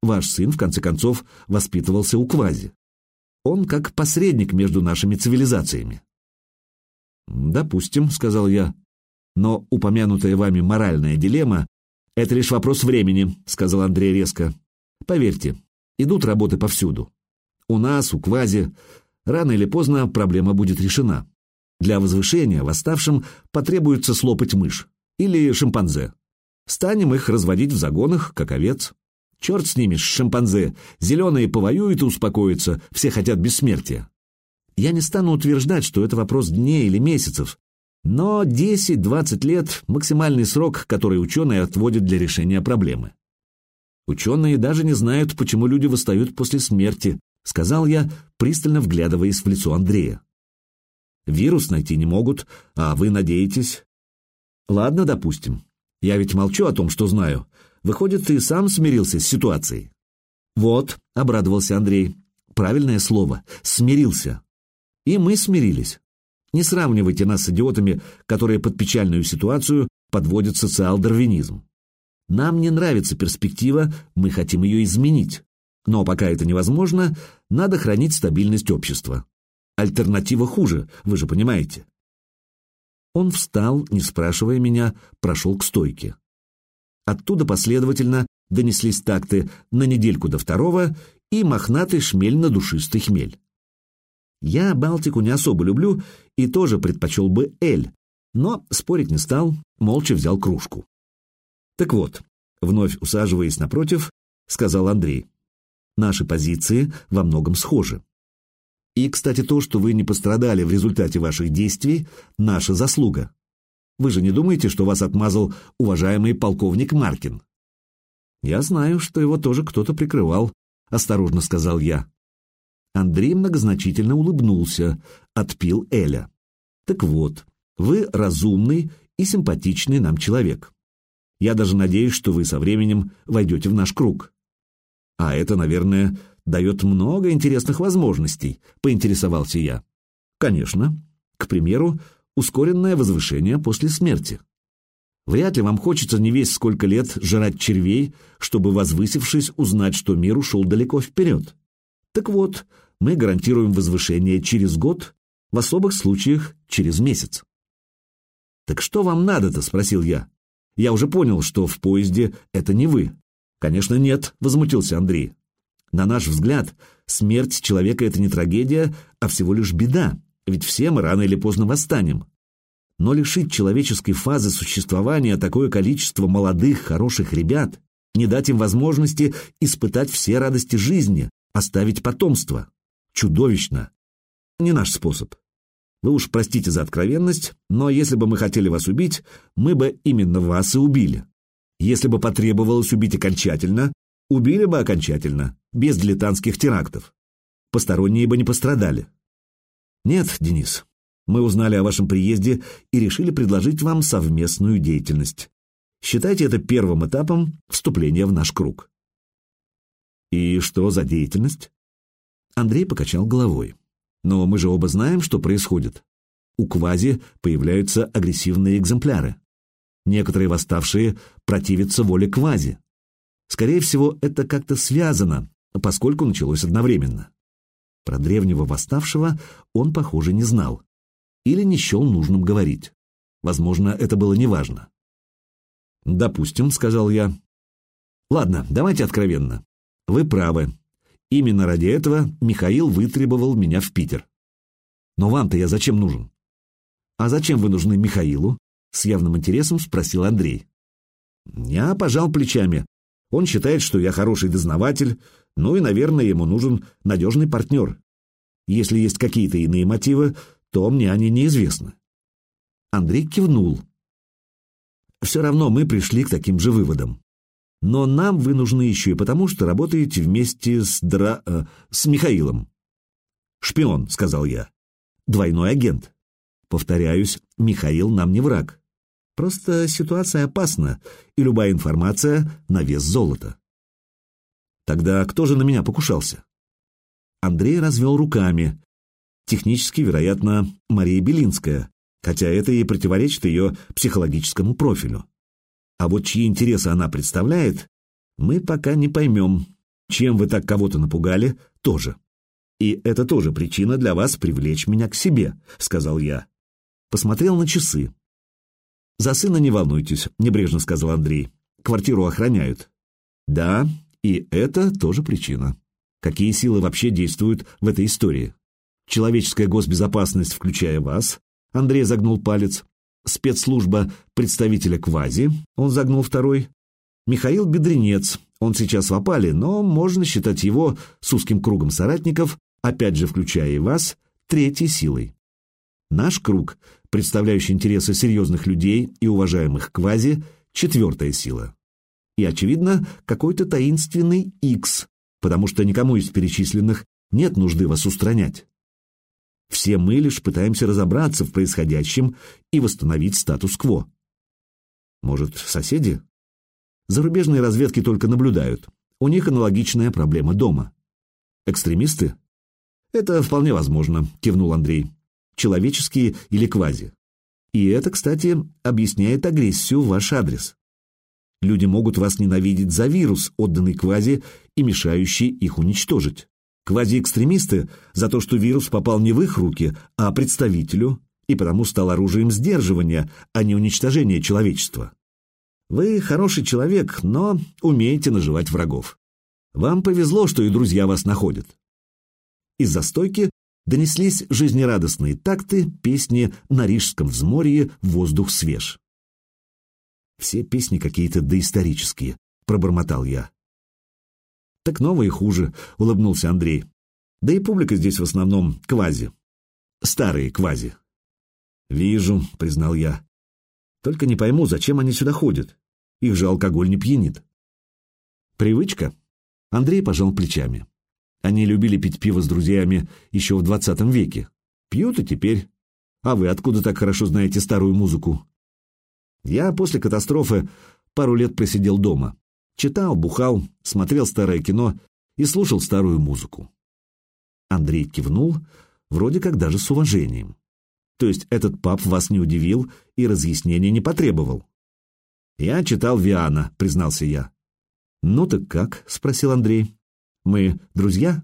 Ваш сын, в конце концов, воспитывался у квази. Он как посредник между нашими цивилизациями. «Допустим», — сказал я. «Но упомянутая вами моральная дилемма — это лишь вопрос времени», — сказал Андрей резко. «Поверьте, идут работы повсюду. У нас, у квази, рано или поздно проблема будет решена. Для возвышения восставшим потребуется слопать мышь или шимпанзе. Станем их разводить в загонах, как овец. Черт с ними, шимпанзе. Зеленые повоюют и успокоятся, все хотят бессмертия. Я не стану утверждать, что это вопрос дней или месяцев, но 10-20 лет – максимальный срок, который ученые отводят для решения проблемы. Ученые даже не знают, почему люди восстают после смерти, сказал я, пристально вглядываясь в лицо Андрея. Вирус найти не могут, а вы надеетесь? Ладно, допустим. Я ведь молчу о том, что знаю. Выходит, ты сам смирился с ситуацией. Вот, обрадовался Андрей. Правильное слово. Смирился. И мы смирились. Не сравнивайте нас с идиотами, которые под печальную ситуацию подводят социал-дарвинизм. Нам не нравится перспектива, мы хотим ее изменить. Но пока это невозможно, надо хранить стабильность общества. Альтернатива хуже, вы же понимаете. Он встал, не спрашивая меня, прошел к стойке. Оттуда последовательно донеслись такты на недельку до второго и мохнатый шмель на душистый хмель. Я Балтику не особо люблю и тоже предпочел бы Эль, но спорить не стал, молча взял кружку. Так вот, вновь усаживаясь напротив, сказал Андрей, наши позиции во многом схожи. И, кстати, то, что вы не пострадали в результате ваших действий, наша заслуга. Вы же не думаете, что вас отмазал уважаемый полковник Маркин? Я знаю, что его тоже кто-то прикрывал, осторожно сказал я. Андрей многозначительно улыбнулся, отпил Эля. Так вот, вы разумный и симпатичный нам человек. Я даже надеюсь, что вы со временем войдете в наш круг. А это, наверное, дает много интересных возможностей, поинтересовался я. Конечно. К примеру, ускоренное возвышение после смерти. Вряд ли вам хочется не весь сколько лет жрать червей, чтобы, возвысившись, узнать, что мир ушел далеко вперед. Так вот, мы гарантируем возвышение через год, в особых случаях через месяц. «Так что вам надо-то?» — спросил я. «Я уже понял, что в поезде это не вы». «Конечно, нет», — возмутился Андрей. На наш взгляд, смерть человека — это не трагедия, а всего лишь беда, ведь все мы рано или поздно восстанем. Но лишить человеческой фазы существования такое количество молодых, хороших ребят, не дать им возможности испытать все радости жизни, оставить потомство. Чудовищно. Не наш способ. Вы уж простите за откровенность, но если бы мы хотели вас убить, мы бы именно вас и убили. Если бы потребовалось убить окончательно, убили бы окончательно без дилетантских терактов. Посторонние бы не пострадали. Нет, Денис, Мы узнали о вашем приезде и решили предложить вам совместную деятельность. Считайте это первым этапом вступления в наш круг. И что за деятельность? Андрей покачал головой. Но мы же оба знаем, что происходит. У квази появляются агрессивные экземпляры. Некоторые восставшие противятся воле квази. Скорее всего, это как-то связано, поскольку началось одновременно. Про древнего восставшего он, похоже, не знал. Или не счел нужным говорить. Возможно, это было неважно. «Допустим», — сказал я. «Ладно, давайте откровенно. Вы правы. Именно ради этого Михаил вытребовал меня в Питер. Но вам-то я зачем нужен? А зачем вы нужны Михаилу? С явным интересом спросил Андрей. Я пожал плечами. Он считает, что я хороший дознаватель, ну и, наверное, ему нужен надежный партнер. Если есть какие-то иные мотивы, то мне они неизвестны. Андрей кивнул. Все равно мы пришли к таким же выводам. Но нам вы нужны еще и потому, что работаете вместе с Дра... Э, с Михаилом. «Шпион», — сказал я. «Двойной агент». Повторяюсь, Михаил нам не враг. Просто ситуация опасна, и любая информация на вес золота. Тогда кто же на меня покушался? Андрей развел руками. Технически, вероятно, Мария Белинская, хотя это и противоречит ее психологическому профилю. А вот чьи интересы она представляет, мы пока не поймем. Чем вы так кого-то напугали, тоже. И это тоже причина для вас привлечь меня к себе, сказал я. Посмотрел на часы. За сына не волнуйтесь, небрежно сказал Андрей. Квартиру охраняют. Да, и это тоже причина. Какие силы вообще действуют в этой истории? Человеческая госбезопасность, включая вас, Андрей загнул палец, спецслужба представителя Квази, он загнул второй, Михаил Бедренец, он сейчас в опале, но можно считать его с узким кругом соратников, опять же включая и вас, третьей силой. Наш круг, представляющий интересы серьезных людей и уважаемых Квази, четвертая сила. И, очевидно, какой-то таинственный X, потому что никому из перечисленных нет нужды вас устранять. Все мы лишь пытаемся разобраться в происходящем и восстановить статус-кво. Может, соседи? Зарубежные разведки только наблюдают. У них аналогичная проблема дома. Экстремисты? Это вполне возможно, кивнул Андрей. Человеческие или квази. И это, кстати, объясняет агрессию в ваш адрес. Люди могут вас ненавидеть за вирус, отданный квази и мешающий их уничтожить. Квазиэкстремисты за то, что вирус попал не в их руки, а представителю, и потому стал оружием сдерживания, а не уничтожения человечества. Вы хороший человек, но умеете наживать врагов. Вам повезло, что и друзья вас находят. Из-за стойки донеслись жизнерадостные такты песни на Рижском взморье «Воздух свеж». Все песни какие-то доисторические, пробормотал я. Так новые хуже, улыбнулся Андрей. Да и публика здесь в основном квази. Старые квази. Вижу, признал я. Только не пойму, зачем они сюда ходят. Их же алкоголь не пьянит. Привычка? Андрей пожал плечами. Они любили пить пиво с друзьями еще в двадцатом веке. Пьют и теперь. А вы откуда так хорошо знаете старую музыку? Я после катастрофы пару лет просидел дома. Читал, бухал, смотрел старое кино и слушал старую музыку. Андрей кивнул, вроде как даже с уважением. То есть этот пап вас не удивил и разъяснений не потребовал? Я читал Виана, признался я. Ну так как? спросил Андрей. Мы друзья?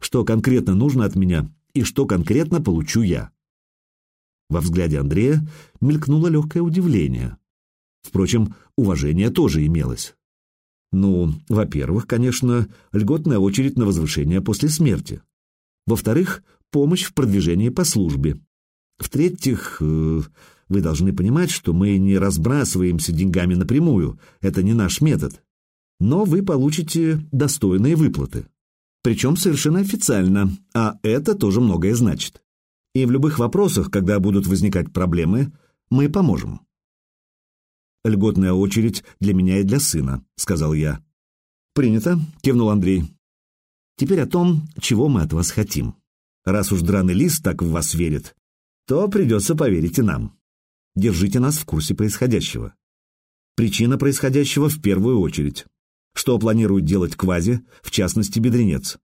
Что конкретно нужно от меня и что конкретно получу я? Во взгляде Андрея мелькнуло легкое удивление. Впрочем, уважение тоже имелось. Ну, во-первых, конечно, льготная очередь на возвышение после смерти. Во-вторых, помощь в продвижении по службе. В-третьих, э, вы должны понимать, что мы не разбрасываемся деньгами напрямую, это не наш метод. Но вы получите достойные выплаты. Причем совершенно официально, а это тоже многое значит. И в любых вопросах, когда будут возникать проблемы, мы поможем. «Льготная очередь для меня и для сына», — сказал я. «Принято», — кивнул Андрей. «Теперь о том, чего мы от вас хотим. Раз уж драный лист так в вас верит, то придется поверить и нам. Держите нас в курсе происходящего. Причина происходящего в первую очередь. Что планирует делать Квази, в частности, Бедренец?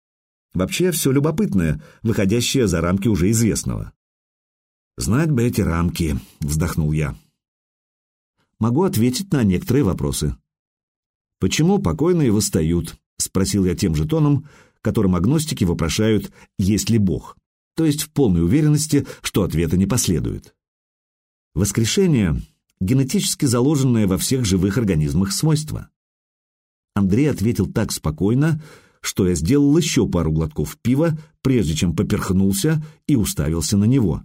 Вообще все любопытное, выходящее за рамки уже известного. «Знать бы эти рамки», — вздохнул я. «Могу ответить на некоторые вопросы». «Почему покойные восстают?» — спросил я тем же тоном, которым агностики вопрошают «есть ли Бог?» то есть в полной уверенности, что ответа не последует. Воскрешение — генетически заложенное во всех живых организмах свойство. Андрей ответил так спокойно, что я сделал еще пару глотков пива, прежде чем поперхнулся и уставился на него.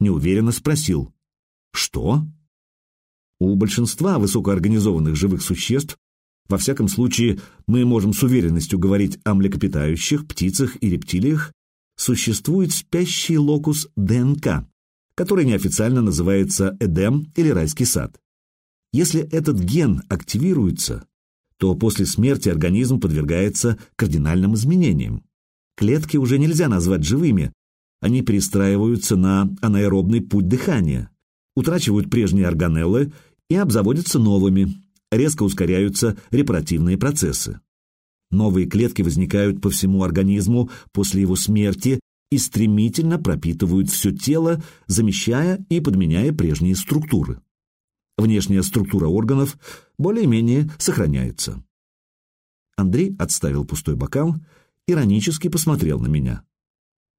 Неуверенно спросил «Что?» У большинства высокоорганизованных живых существ, во всяком случае, мы можем с уверенностью говорить о млекопитающих, птицах и рептилиях, существует спящий локус ДНК, который неофициально называется Эдем или райский сад. Если этот ген активируется, то после смерти организм подвергается кардинальным изменениям. Клетки уже нельзя назвать живыми, они перестраиваются на анаэробный путь дыхания, утрачивают прежние органеллы и обзаводятся новыми, резко ускоряются репаративные процессы. Новые клетки возникают по всему организму после его смерти и стремительно пропитывают все тело, замещая и подменяя прежние структуры. Внешняя структура органов более-менее сохраняется. Андрей отставил пустой бокал, иронически посмотрел на меня.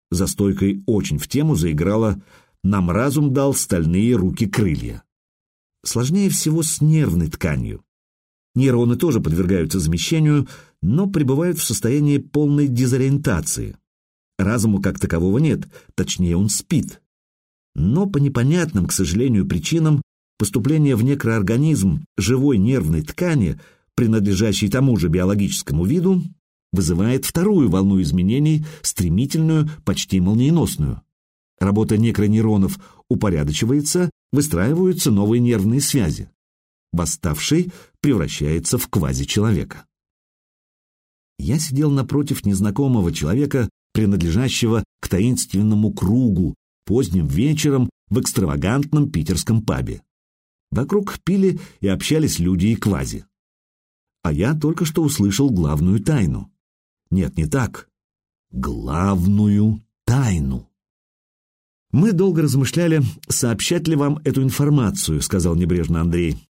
За стойкой очень в тему заиграла «Нам разум дал стальные руки-крылья». Сложнее всего с нервной тканью. Нейроны тоже подвергаются замещению, но пребывают в состоянии полной дезориентации. Разума как такового нет, точнее он спит. Но по непонятным, к сожалению, причинам поступление в некроорганизм живой нервной ткани, принадлежащей тому же биологическому виду, вызывает вторую волну изменений, стремительную, почти молниеносную. Работа некронейронов упорядочивается, выстраиваются новые нервные связи. Восставший превращается в квази-человека. Я сидел напротив незнакомого человека, принадлежащего к таинственному кругу, поздним вечером в экстравагантном питерском пабе. Вокруг пили и общались люди и квази. А я только что услышал главную тайну. Нет, не так. Главную тайну. «Мы долго размышляли, сообщать ли вам эту информацию», — сказал небрежно Андрей.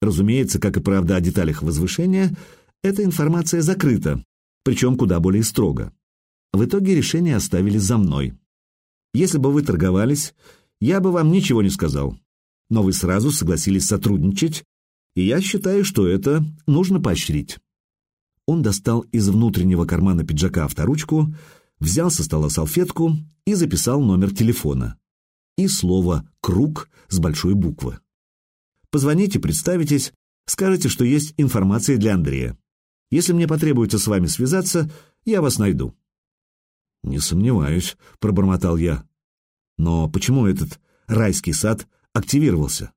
Разумеется, как и правда о деталях возвышения, эта информация закрыта, причем куда более строго. В итоге решение оставили за мной. Если бы вы торговались, я бы вам ничего не сказал. Но вы сразу согласились сотрудничать, и я считаю, что это нужно поощрить. Он достал из внутреннего кармана пиджака авторучку, взял со стола салфетку и записал номер телефона. И слово «круг» с большой буквы. Позвоните, представитесь, скажете, что есть информация для Андрея. Если мне потребуется с вами связаться, я вас найду». «Не сомневаюсь», — пробормотал я. «Но почему этот райский сад активировался?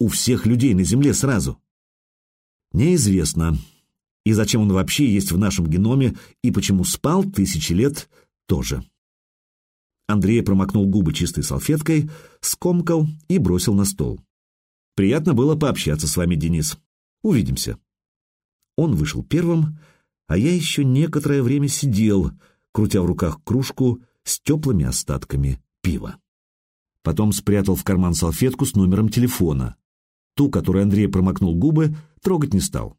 У всех людей на Земле сразу?» «Неизвестно. И зачем он вообще есть в нашем геноме, и почему спал тысячи лет, тоже». Андрей промокнул губы чистой салфеткой, скомкал и бросил на стол. Приятно было пообщаться с вами, Денис. Увидимся. Он вышел первым, а я еще некоторое время сидел, крутя в руках кружку с теплыми остатками пива. Потом спрятал в карман салфетку с номером телефона. Ту, которой Андрей промокнул губы, трогать не стал.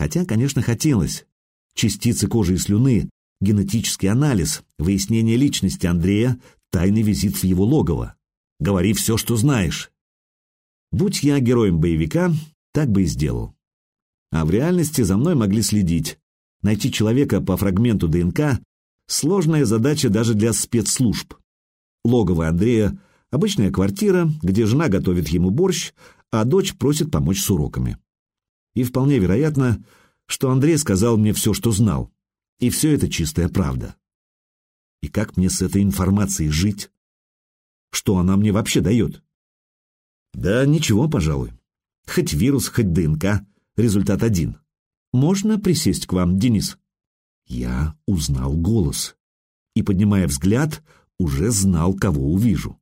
Хотя, конечно, хотелось. Частицы кожи и слюны, генетический анализ, выяснение личности Андрея, тайный визит в его логово. Говори все, что знаешь. Будь я героем боевика, так бы и сделал. А в реальности за мной могли следить. Найти человека по фрагменту ДНК – сложная задача даже для спецслужб. Логово Андрея – обычная квартира, где жена готовит ему борщ, а дочь просит помочь с уроками. И вполне вероятно, что Андрей сказал мне все, что знал. И все это чистая правда. И как мне с этой информацией жить? Что она мне вообще дает? Да ничего, пожалуй. Хоть вирус, хоть ДНК. Результат один. Можно присесть к вам, Денис? Я узнал голос. И, поднимая взгляд, уже знал, кого увижу.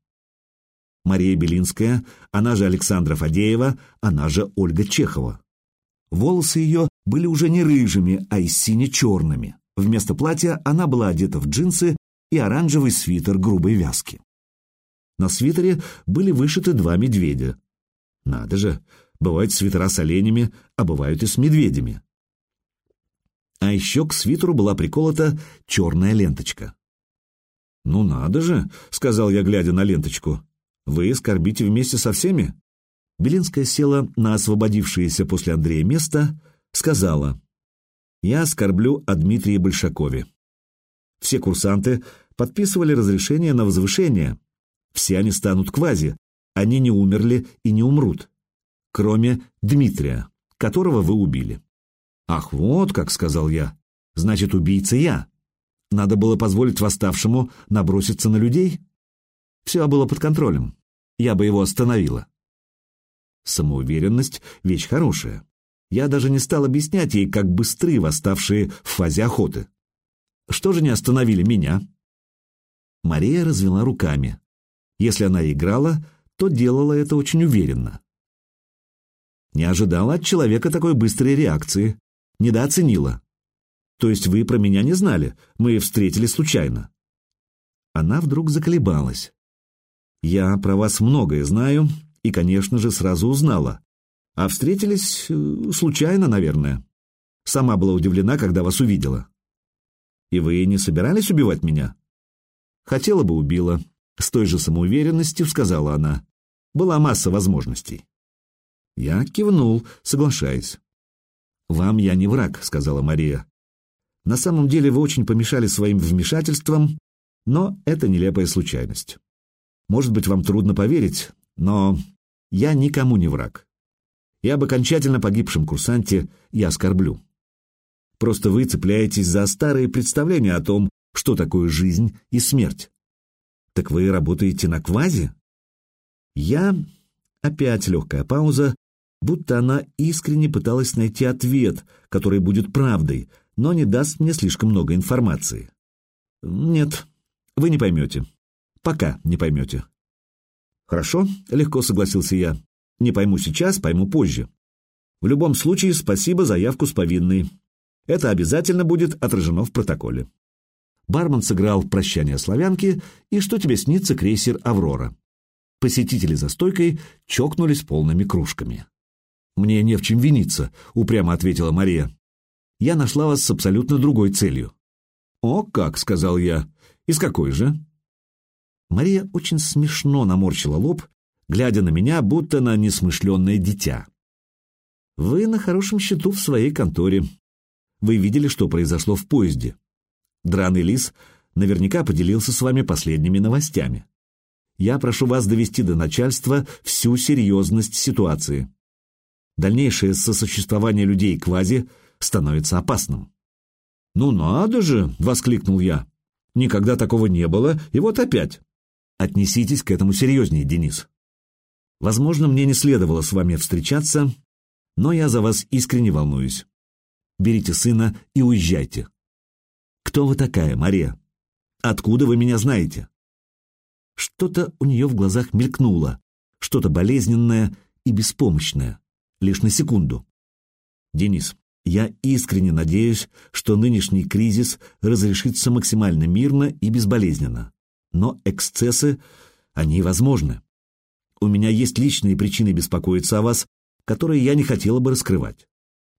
Мария Белинская, она же Александра Фадеева, она же Ольга Чехова. Волосы ее были уже не рыжими, а и сине-черными. Вместо платья она была одета в джинсы и оранжевый свитер грубой вязки. На свитере были вышиты два медведя. Надо же, бывают свитера с оленями, а бывают и с медведями. А еще к свитеру была приколота черная ленточка. «Ну надо же», — сказал я, глядя на ленточку. «Вы скорбите вместе со всеми?» Белинская села на освободившееся после Андрея место, сказала, «Я скорблю о Дмитрии Большакове. Все курсанты подписывали разрешение на возвышение. Все они станут квази, они не умерли и не умрут, кроме Дмитрия, которого вы убили». «Ах, вот как», — сказал я, — «значит, убийца я. Надо было позволить восставшему наброситься на людей?» Все было под контролем. Я бы его остановила. Самоуверенность — вещь хорошая. Я даже не стал объяснять ей, как быстры восставшие в фазе охоты. Что же не остановили меня? Мария развела руками. Если она играла, то делала это очень уверенно. Не ожидала от человека такой быстрой реакции. Недооценила. То есть вы про меня не знали, мы встретились случайно. Она вдруг заколебалась. Я про вас многое знаю и, конечно же, сразу узнала. А встретились э, случайно, наверное. Сама была удивлена, когда вас увидела. И вы не собирались убивать меня? Хотела бы убила. С той же самоуверенностью сказала она. Была масса возможностей. Я кивнул, соглашаясь. «Вам я не враг», — сказала Мария. «На самом деле вы очень помешали своим вмешательством, но это нелепая случайность. Может быть, вам трудно поверить, но я никому не враг. И об окончательно погибшем курсанте я оскорблю. Просто вы цепляетесь за старые представления о том, что такое жизнь и смерть. Так вы работаете на квазе? Я... Опять легкая пауза, будто она искренне пыталась найти ответ, который будет правдой, но не даст мне слишком много информации. Нет, вы не поймете. Пока не поймете. Хорошо, легко согласился я. Не пойму сейчас, пойму позже. В любом случае, спасибо за явку с повинной. Это обязательно будет отражено в протоколе. Бармен сыграл «Прощание славянки» и «Что тебе снится, крейсер «Аврора». Посетители за стойкой чокнулись полными кружками. «Мне не в чем виниться», — упрямо ответила Мария. «Я нашла вас с абсолютно другой целью». «О, как!» — сказал я. «И с какой же?» Мария очень смешно наморщила лоб, глядя на меня, будто на несмышленное дитя. «Вы на хорошем счету в своей конторе. Вы видели, что произошло в поезде. Драный лис наверняка поделился с вами последними новостями. Я прошу вас довести до начальства всю серьезность ситуации дальнейшее сосуществование людей квази становится опасным. «Ну надо же!» — воскликнул я. «Никогда такого не было, и вот опять!» «Отнеситесь к этому серьезнее, Денис. Возможно, мне не следовало с вами встречаться, но я за вас искренне волнуюсь. Берите сына и уезжайте. Кто вы такая, Мария? Откуда вы меня знаете?» Что-то у нее в глазах мелькнуло, что-то болезненное и беспомощное лишь на секунду. Денис, я искренне надеюсь, что нынешний кризис разрешится максимально мирно и безболезненно. Но эксцессы, они возможны. У меня есть личные причины беспокоиться о вас, которые я не хотела бы раскрывать.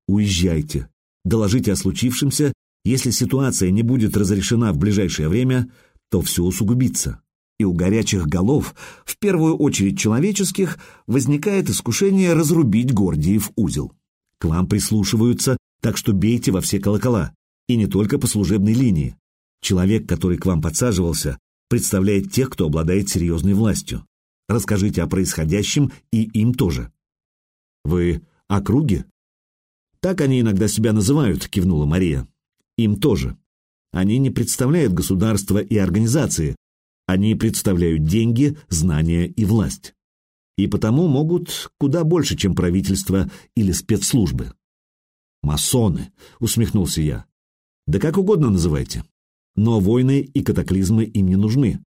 Уезжайте, доложите о случившемся, если ситуация не будет разрешена в ближайшее время, то все усугубится и у горячих голов, в первую очередь человеческих, возникает искушение разрубить Гордиев узел. К вам прислушиваются, так что бейте во все колокола, и не только по служебной линии. Человек, который к вам подсаживался, представляет тех, кто обладает серьезной властью. Расскажите о происходящем и им тоже. Вы округи? Так они иногда себя называют, кивнула Мария. Им тоже. Они не представляют государства и организации, они представляют деньги, знания и власть. И потому могут куда больше, чем правительство или спецслужбы. «Масоны», — усмехнулся я. «Да как угодно называйте. Но войны и катаклизмы им не нужны.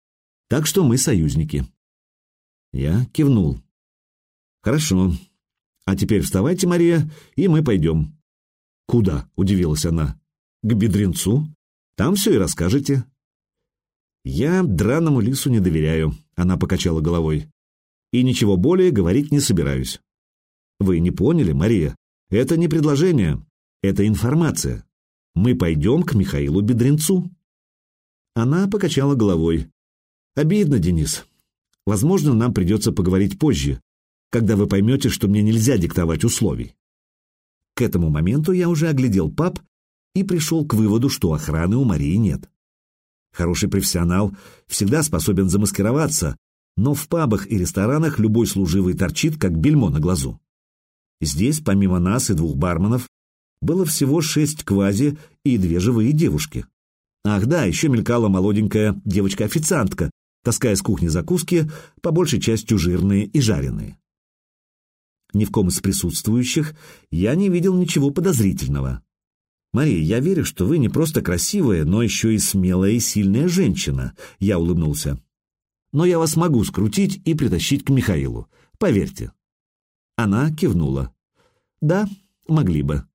Так что мы союзники». Я кивнул. «Хорошо. А теперь вставайте, Мария, и мы пойдем». «Куда?» — удивилась она. «К бедренцу. Там все и расскажете». «Я драному лису не доверяю», — она покачала головой. «И ничего более говорить не собираюсь». «Вы не поняли, Мария? Это не предложение, это информация. Мы пойдем к Михаилу Бедренцу». Она покачала головой. «Обидно, Денис. Возможно, нам придется поговорить позже, когда вы поймете, что мне нельзя диктовать условий». К этому моменту я уже оглядел паб и пришел к выводу, что охраны у Марии нет. Хороший профессионал всегда способен замаскироваться, но в пабах и ресторанах любой служивый торчит, как бельмо на глазу. Здесь, помимо нас и двух барменов, было всего шесть квази и две живые девушки. Ах да, еще мелькала молоденькая девочка-официантка, таская с кухни закуски, по большей частью жирные и жареные. Ни в ком из присутствующих я не видел ничего подозрительного. «Мария, я верю, что вы не просто красивая, но еще и смелая и сильная женщина», — я улыбнулся. «Но я вас могу скрутить и притащить к Михаилу, поверьте». Она кивнула. «Да, могли бы».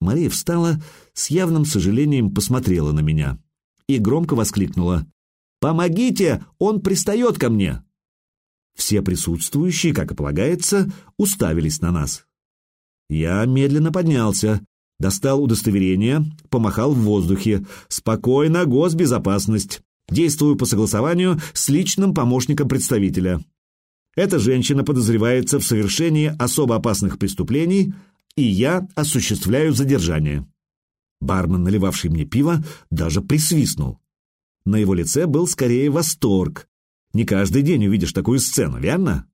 Мария встала, с явным сожалением посмотрела на меня и громко воскликнула. «Помогите! Он пристает ко мне!» Все присутствующие, как и полагается, уставились на нас. Я медленно поднялся, достал удостоверение, помахал в воздухе. «Спокойно, госбезопасность. Действую по согласованию с личным помощником представителя. Эта женщина подозревается в совершении особо опасных преступлений, и я осуществляю задержание». Бармен, наливавший мне пиво, даже присвистнул. На его лице был скорее восторг. Не каждый день увидишь такую сцену, верно?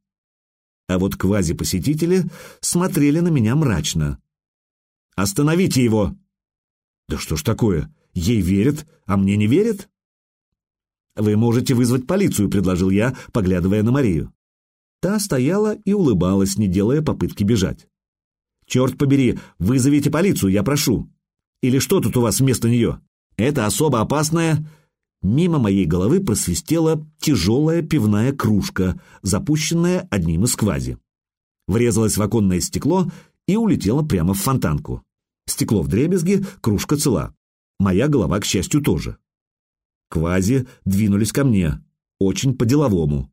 А вот квази-посетители смотрели на меня мрачно. «Остановите его!» «Да что ж такое? Ей верят, а мне не верят?» «Вы можете вызвать полицию», — предложил я, поглядывая на Марию. Та стояла и улыбалась, не делая попытки бежать. «Черт побери, вызовите полицию, я прошу!» «Или что тут у вас вместо нее? Это особо опасная...» Мимо моей головы просвистела тяжелая пивная кружка, запущенная одним из квази. Врезалась в оконное стекло и улетела прямо в фонтанку. Стекло в дребезге, кружка цела. Моя голова, к счастью, тоже. Квази двинулись ко мне, очень по-деловому.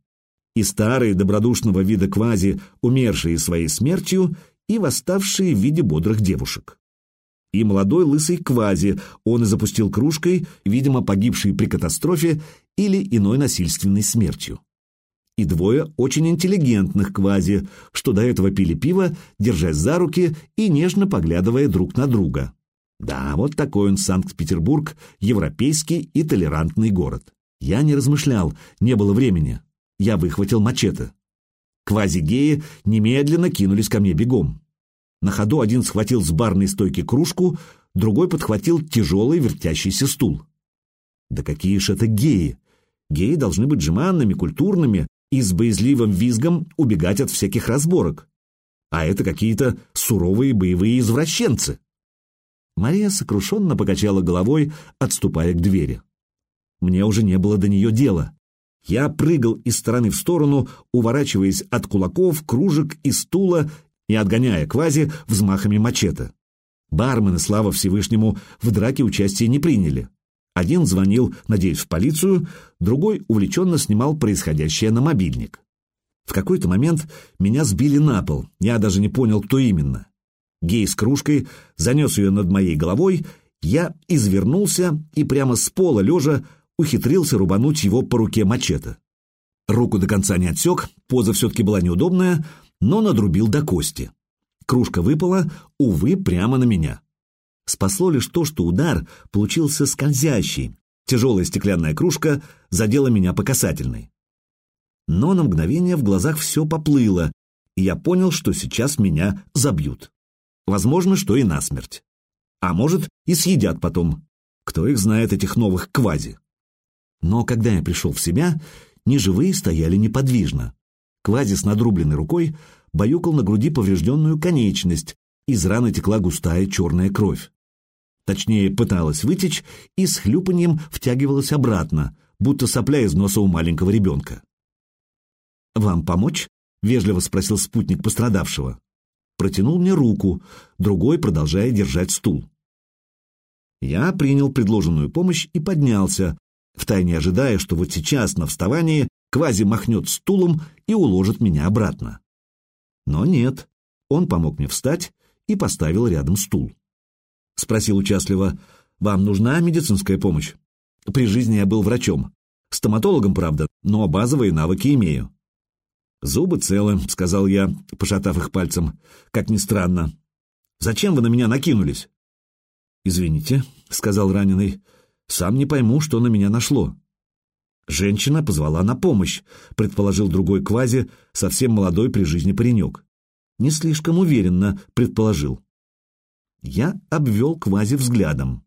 И старые добродушного вида квази, умершие своей смертью, и восставшие в виде бодрых девушек. И молодой лысый квази, он и запустил кружкой, видимо, погибший при катастрофе или иной насильственной смертью. И двое очень интеллигентных квази, что до этого пили пиво, держась за руки и нежно поглядывая друг на друга. Да, вот такой он Санкт-Петербург, европейский и толерантный город. Я не размышлял, не было времени. Я выхватил мачете. Квази-геи немедленно кинулись ко мне бегом. На ходу один схватил с барной стойки кружку, другой подхватил тяжелый вертящийся стул. Да какие ж это геи! Геи должны быть жеманными, культурными и с боязливым визгом убегать от всяких разборок. А это какие-то суровые боевые извращенцы. Мария сокрушенно покачала головой, отступая к двери. Мне уже не было до нее дела. Я прыгал из стороны в сторону, уворачиваясь от кулаков, кружек и стула и отгоняя квази взмахами мачете. Бармены, слава Всевышнему, в драке участия не приняли. Один звонил, надеюсь, в полицию, другой увлеченно снимал происходящее на мобильник. В какой-то момент меня сбили на пол, я даже не понял, кто именно. Гей с кружкой занес ее над моей головой, я извернулся и прямо с пола лежа ухитрился рубануть его по руке мачете. Руку до конца не отсек, поза все-таки была неудобная, но надрубил до кости. Кружка выпала, увы, прямо на меня. Спасло лишь то, что удар получился скользящий. Тяжелая стеклянная кружка задела меня по касательной. Но на мгновение в глазах все поплыло, и я понял, что сейчас меня забьют. Возможно, что и насмерть. А может, и съедят потом. Кто их знает, этих новых квази. Но когда я пришел в себя, неживые стояли неподвижно. Квази с надрубленной рукой баюкал на груди поврежденную конечность, из раны текла густая черная кровь. Точнее, пыталась вытечь и с хлюпаньем втягивалась обратно, будто сопля из носа у маленького ребенка. «Вам помочь?» — вежливо спросил спутник пострадавшего. Протянул мне руку, другой продолжая держать стул. Я принял предложенную помощь и поднялся, втайне ожидая, что вот сейчас на вставании Квази махнет стулом и уложит меня обратно. Но нет, он помог мне встать и поставил рядом стул. Спросил участливо, «Вам нужна медицинская помощь?» При жизни я был врачом. Стоматологом, правда, но базовые навыки имею. «Зубы целы», — сказал я, пошатав их пальцем, как ни странно. «Зачем вы на меня накинулись?» «Извините», — сказал раненый, — «сам не пойму, что на меня нашло». «Женщина позвала на помощь», — предположил другой квази, совсем молодой при жизни паренек. «Не слишком уверенно», — предположил. Я обвел квази взглядом.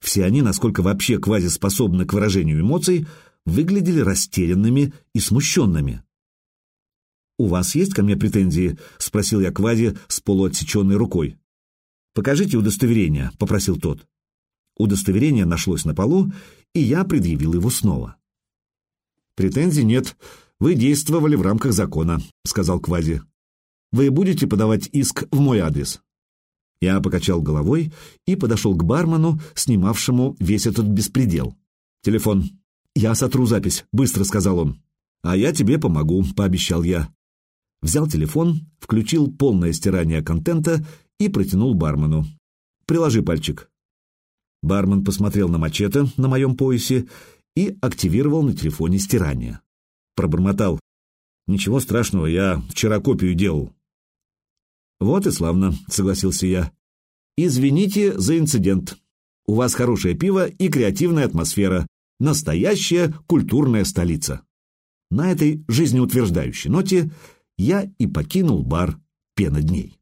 Все они, насколько вообще квази способны к выражению эмоций, выглядели растерянными и смущенными. «У вас есть ко мне претензии?» — спросил я Квази с полуотсеченной рукой. «Покажите удостоверение», — попросил тот. Удостоверение нашлось на полу, и я предъявил его снова. «Претензий нет. Вы действовали в рамках закона», — сказал Квази. «Вы будете подавать иск в мой адрес?» Я покачал головой и подошел к бармену, снимавшему весь этот беспредел. «Телефон. Я сотру запись», — быстро сказал он. «А я тебе помогу», — пообещал я взял телефон, включил полное стирание контента и протянул бармену. «Приложи пальчик». Бармен посмотрел на мачете на моем поясе и активировал на телефоне стирание. Пробормотал. «Ничего страшного, я вчера копию делал». «Вот и славно», — согласился я. «Извините за инцидент. У вас хорошее пиво и креативная атмосфера. Настоящая культурная столица». На этой жизнеутверждающей ноте я и покинул бар пена дней.